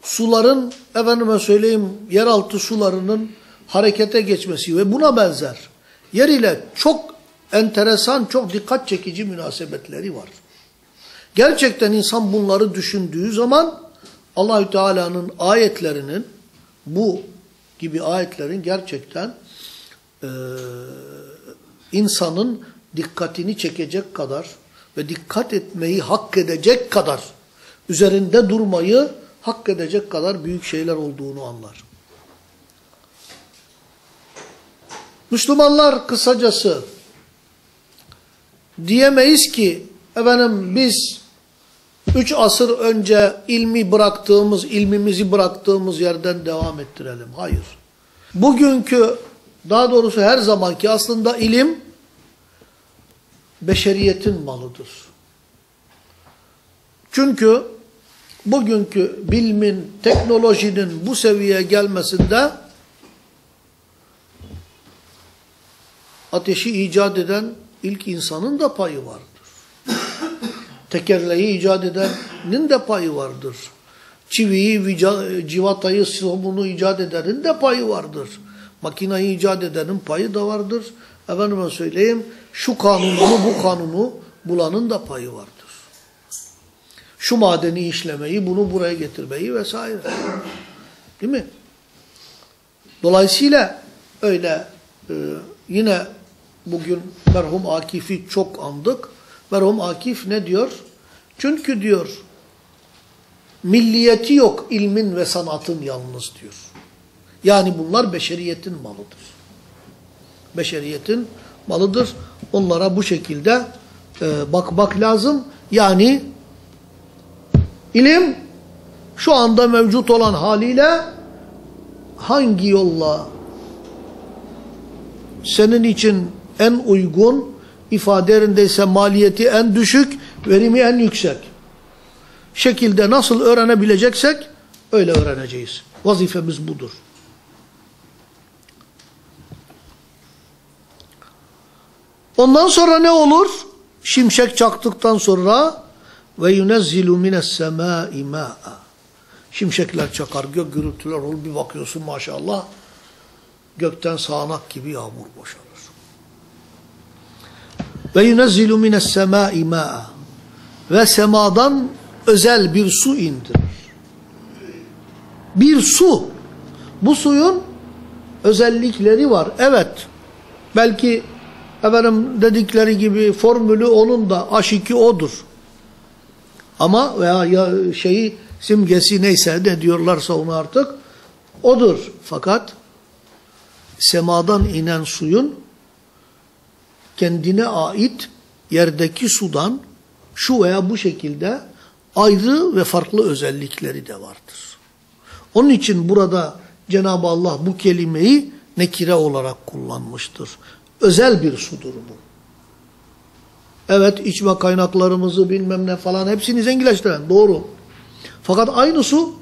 suların efendime söyleyeyim yeraltı sularının harekete geçmesi ve buna benzer yer ile çok enteresan, çok dikkat çekici münasebetleri var. Gerçekten insan bunları düşündüğü zaman Allahü Teala'nın ayetlerinin bu gibi ayetlerin gerçekten e, insanın dikkatini çekecek kadar ve dikkat etmeyi hak edecek kadar üzerinde durmayı hak edecek kadar büyük şeyler olduğunu anlar. Müslümanlar kısacası diyemeyiz ki efendim biz üç asır önce ilmi bıraktığımız, ilmimizi bıraktığımız yerden devam ettirelim. Hayır. Bugünkü daha doğrusu her zamanki aslında ilim beşeriyetin malıdır. Çünkü bugünkü bilimin, teknolojinin bu seviyeye gelmesinde ateşi icat eden ilk insanın da payı vardır. Tekerleği icat edenin de payı vardır. Çiviyi, civatayı, somunu icat edenin de payı vardır. Makinayı icat edenin payı da vardır. Efendime söyleyeyim, şu kanunu, bu kanunu bulanın da payı vardır. Şu madeni işlemeyi, bunu buraya getirmeyi vesaire. Değil mi? Dolayısıyla öyle e, yine bugün merhum Akif'i çok andık. Merhum Akif ne diyor? Çünkü diyor milliyeti yok ilmin ve sanatın yalnız diyor. Yani bunlar beşeriyetin malıdır. Beşeriyetin malıdır. Onlara bu şekilde e, bakmak lazım. Yani ilim şu anda mevcut olan haliyle hangi yolla senin için en uygun, ifade yerindeyse maliyeti en düşük, verimi en yüksek. şekilde nasıl öğrenebileceksek öyle öğreneceğiz. Vazifemiz budur. Ondan sonra ne olur? Şimşek çaktıktan sonra ve yunezzilu mines semai ma'a. Şimşekler çakar, gök gürültüler olur. Bir bakıyorsun maşallah gökten sağanak gibi yağmur boşalır. Ve yunezzilu mines semai ma'a. Ve semadan özel bir su indirir. Bir su. Bu suyun özellikleri var. Evet. Belki efendim dedikleri gibi formülü onun da H2 odur. Ama veya ya şeyi simgesi neyse ne diyorlarsa onu artık odur. Fakat semadan inen suyun kendine ait yerdeki sudan şu veya bu şekilde ayrı ve farklı özellikleri de vardır. Onun için burada Cenab-ı Allah bu kelimeyi nekire olarak kullanmıştır. Özel bir sudur bu. Evet içme kaynaklarımızı bilmem ne falan hepsini zenginleştiren doğru. Fakat aynı su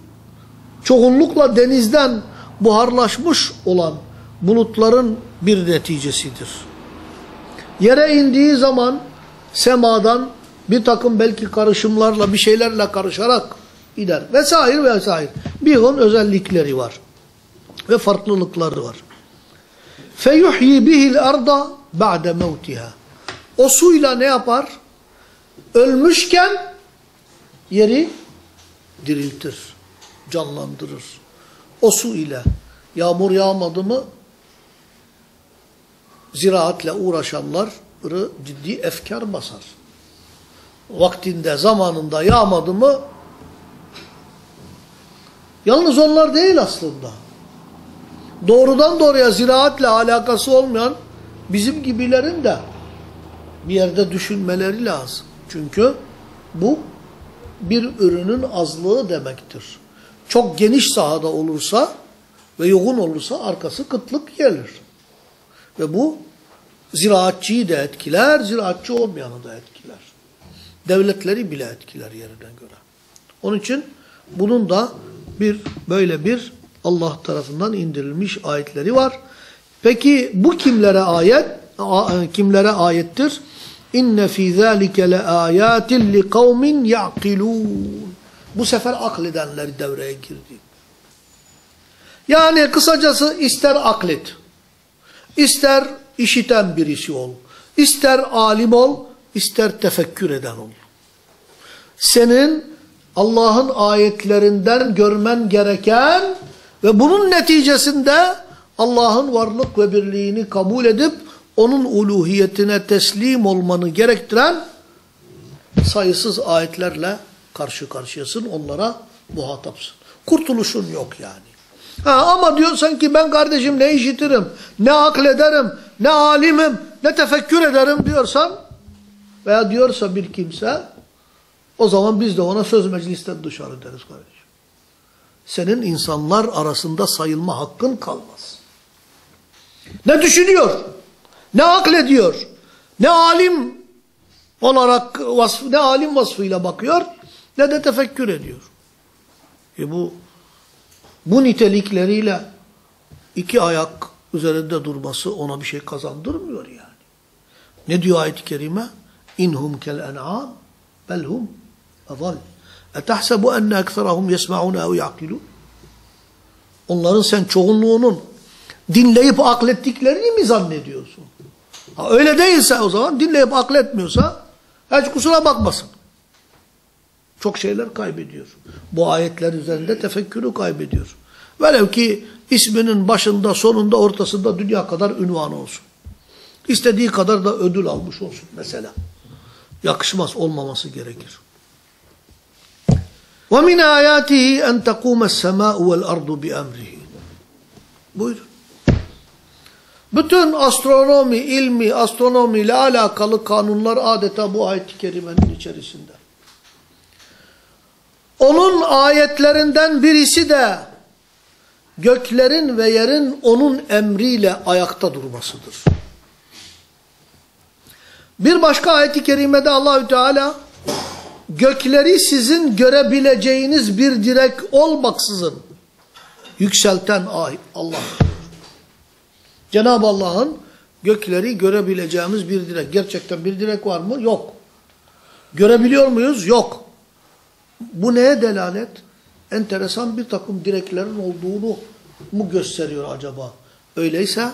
çoğunlukla denizden buharlaşmış olan bulutların bir neticesidir. Yere indiği zaman semadan bir takım belki karışımlarla bir şeylerle karışarak gider. Vesaire vesaire. Bir on özellikleri var. Ve farklılıkları var. فَيُحْيِي بِهِ الْاَرْضَ بَعْدَ مَوْتِهَا o suyla ne yapar? Ölmüşken yeri diriltir, canlandırır. O su ile yağmur yağmadı mı ziraatle uğraşanları ciddi efkar basar. Vaktinde, zamanında yağmadı mı yalnız onlar değil aslında. Doğrudan doğruya ziraatle alakası olmayan bizim gibilerin de bir yerde düşünmeleri lazım. Çünkü bu bir ürünün azlığı demektir. Çok geniş sahada olursa ve yoğun olursa arkası kıtlık gelir. Ve bu ziraatçıyı da etkiler, ziraatçı olmayanı da etkiler. Devletleri bile etkiler yerine göre. Onun için bunun da bir böyle bir Allah tarafından indirilmiş ayetleri var. Peki bu kimlere ayet? Kimlere ayettir? İnne fî zâlike le âyâtin li kavmin ya'kilûn. Bu sefer akledenler devreye girdi. Yani kısacası ister aklet, ister işiten birisi ol, ister alim ol, ister tefekkür eden ol. Senin Allah'ın ayetlerinden görmen gereken ve bunun neticesinde Allah'ın varlık ve birliğini kabul edip onun uluhiyetine teslim olmanı gerektiren sayısız ayetlerle karşı karşıyasın, onlara muhatapsın. Kurtuluşun yok yani. Ha, ama diyorsan ki ben kardeşim ne işitirim, ne aklederim, ne alimim, ne tefekkür ederim diyorsan veya diyorsa bir kimse o zaman biz de ona söz meclisten dışarı deriz kardeşim. Senin insanlar arasında sayılma hakkın kalmaz. Ne düşünüyor? Ne aklediyor? Ne alim olarak vasf, ne alim vasfıyla bakıyor ne de tefekkür ediyor. E bu bu nitelikleriyle iki ayak üzerinde durması ona bir şey kazandırmıyor yani. Ne diyor ayet-i kerime? İnhum kel en'am belhum azal. Etahsebu enne ekserahum yesma'un ev ya'kilun. Onların sen çoğunluğunun dinleyip aklettiklerini mi zannediyorsun? Ha, öyle değilse o zaman dinleyip akletmiyorsa hiç kusura bakmasın. Çok şeyler kaybediyor. Bu ayetler üzerinde tefekkürü kaybediyor. Velev ki isminin başında, sonunda, ortasında dünya kadar ünvan olsun. İstediği kadar da ödül almış olsun mesela. Yakışmaz, olmaması gerekir. وَمِنْ آيَاتِهِ أَنْ تَقُومَ السَّمَاءُ وَالْأَرْضُ بِأَمْرِهِ Buyurun. Bütün astronomi, ilmi, astronomi ile alakalı kanunlar adeta bu ayet-i kerimenin içerisinde. Onun ayetlerinden birisi de göklerin ve yerin onun emriyle ayakta durmasıdır. Bir başka ayet-i kerimede Allahü Teala gökleri sizin görebileceğiniz bir direk olmaksızın yükselten Allah. Cenab-ı Allah'ın gökleri görebileceğimiz bir direk. Gerçekten bir direk var mı? Yok. Görebiliyor muyuz? Yok. Bu neye delalet? Enteresan bir takım direklerin olduğunu mu gösteriyor acaba? Öyleyse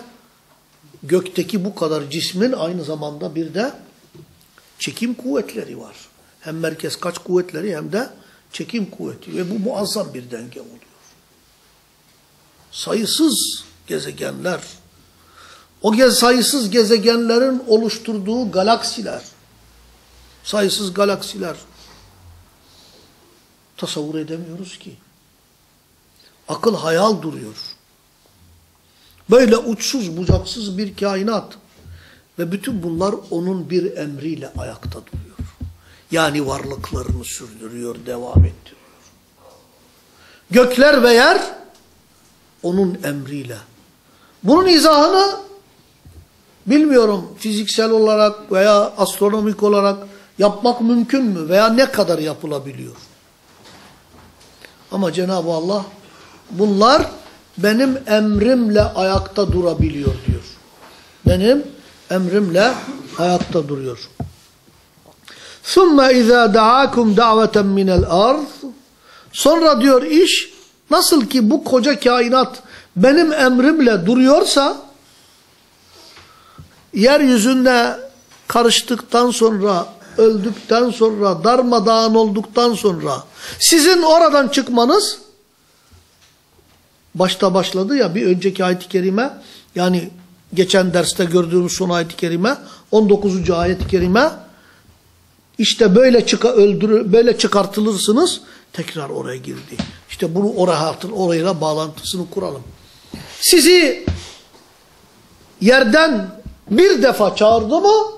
gökteki bu kadar cismin aynı zamanda bir de çekim kuvvetleri var. Hem merkez kaç kuvvetleri hem de çekim kuvveti ve bu muazzam bir denge oluyor. Sayısız gezegenler, o sayısız gezegenlerin oluşturduğu galaksiler, sayısız galaksiler tasavvur edemiyoruz ki. Akıl hayal duruyor. Böyle uçsuz bucaksız bir kainat ve bütün bunlar onun bir emriyle ayakta duruyor. Yani varlıklarını sürdürüyor, devam ettiriyor. Gökler ve yer onun emriyle. Bunun izahını bilmiyorum fiziksel olarak veya astronomik olarak yapmak mümkün mü veya ne kadar yapılabiliyor. Ama Cenab-ı Allah bunlar benim emrimle ayakta durabiliyor diyor. Benim emrimle ayakta duruyor. ثُمَّ اِذَا دَعَاكُمْ دَعْوَةً مِنَ الْاَرْضِ Sonra diyor iş nasıl ki bu koca kainat benim emrimle duruyorsa yeryüzünde karıştıktan sonra öldükten sonra darmadağın olduktan sonra sizin oradan çıkmanız başta başladı ya bir önceki ayet-i kerime yani geçen derste gördüğümüz son ayet-i kerime 19. ayet-i kerime işte böyle çıka öldürür böyle çıkartılırsınız tekrar oraya girdi. İşte bunu oraya orayla bağlantısını kuralım. Sizi yerden bir defa çağırdı mı?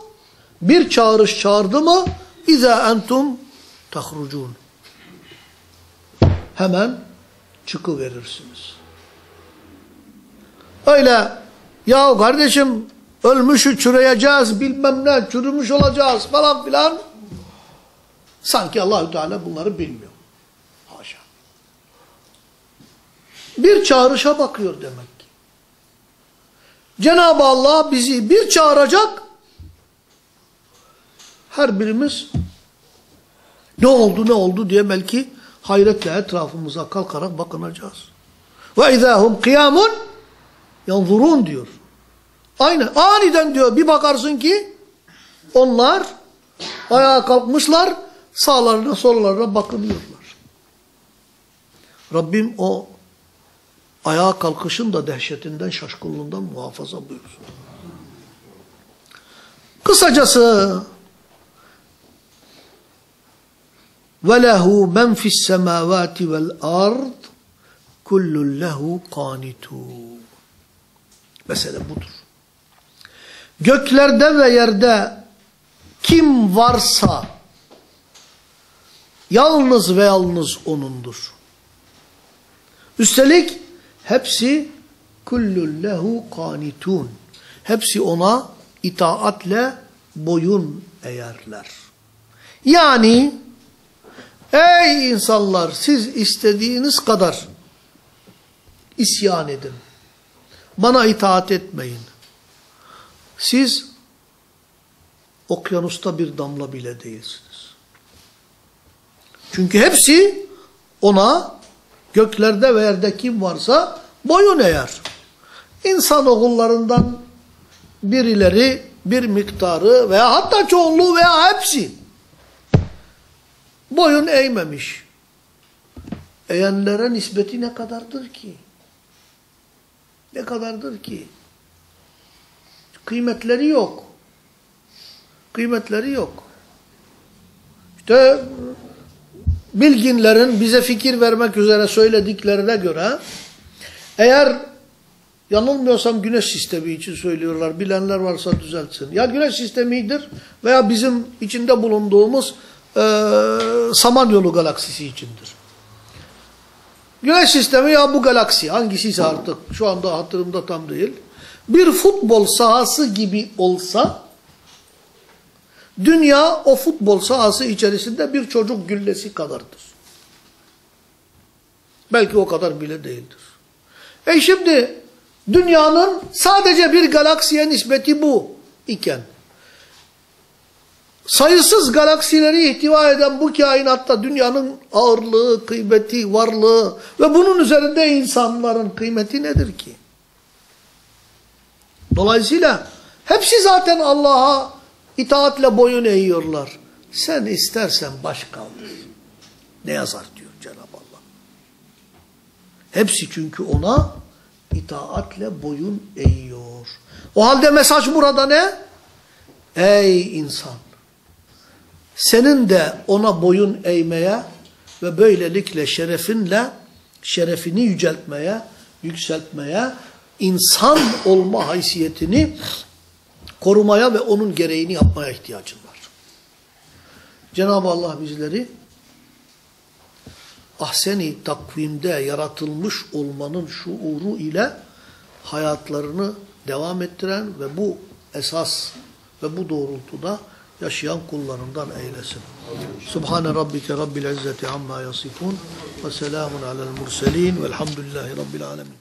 Bir çağırış çağırdı mı? İza entum tahrucun. Hemen çıkıverirsiniz. Öyle ya kardeşim ölmüşü çürüyeceğiz bilmem ne çürümüş olacağız falan filan. Sanki Allahü Teala bunları bilmiyor. Haşa. Bir çağrışa bakıyor demek. Cenab-ı Allah bizi bir çağıracak. Her birimiz ne oldu ne oldu diye belki hayretle etrafımıza kalkarak bakınacağız. Ve izahum kıyamun yanzurun diyor. Aynen aniden diyor bir bakarsın ki onlar ayağa kalkmışlar sağlarına sollarına bakınıyorlar. Rabbim o ayağa kalkışın da dehşetinden şaşkınlığından muhafaza buyursun. Kısacası وَلَهُ مَنْ فِي السَّمَاوَاتِ وَالْأَرْضِ كُلُّ لَهُ قَانِتُونَ Mesele budur. Göklerde ve yerde kim varsa yalnız ve yalnız O'nundur. Üstelik hepsi kullun lehu kanitun. Hepsi ona itaatle boyun eğerler. Yani ey insanlar siz istediğiniz kadar isyan edin. Bana itaat etmeyin. Siz okyanusta bir damla bile değilsiniz. Çünkü hepsi ona göklerde ve yerde kim varsa boyun eğer. İnsan oğullarından birileri bir miktarı veya hatta çoğunluğu veya hepsi boyun eğmemiş. Eğenlere nispeti ne kadardır ki? Ne kadardır ki? Kıymetleri yok. Kıymetleri yok. İşte bilginlerin bize fikir vermek üzere söylediklerine göre eğer yanılmıyorsam güneş sistemi için söylüyorlar. Bilenler varsa düzeltsin. Ya güneş sistemidir veya bizim içinde bulunduğumuz e, Samanyolu galaksisi içindir. Güneş sistemi ya bu galaksi hangisiyse artık şu anda hatırımda tam değil. Bir futbol sahası gibi olsa Dünya o futbol sahası içerisinde bir çocuk güllesi kadardır. Belki o kadar bile değildir. E şimdi dünyanın sadece bir galaksiye nispeti bu iken sayısız galaksileri ihtiva eden bu kainatta dünyanın ağırlığı, kıymeti, varlığı ve bunun üzerinde insanların kıymeti nedir ki? Dolayısıyla hepsi zaten Allah'a itaatle boyun eğiyorlar. Sen istersen baş kaldır. Ne yazar. Hepsi çünkü ona itaatle boyun eğiyor. O halde mesaj burada ne? Ey insan! Senin de ona boyun eğmeye ve böylelikle şerefinle şerefini yüceltmeye, yükseltmeye, insan olma haysiyetini korumaya ve onun gereğini yapmaya ihtiyacın var. Cenab-ı Allah bizleri ahseni takvimde yaratılmış olmanın şuuru ile hayatlarını devam ettiren ve bu esas ve bu doğrultuda yaşayan kullarından eylesin. Subhane rabbike rabbil izzeti amma yasifun ve selamun alel murselin velhamdülillahi rabbil alemin.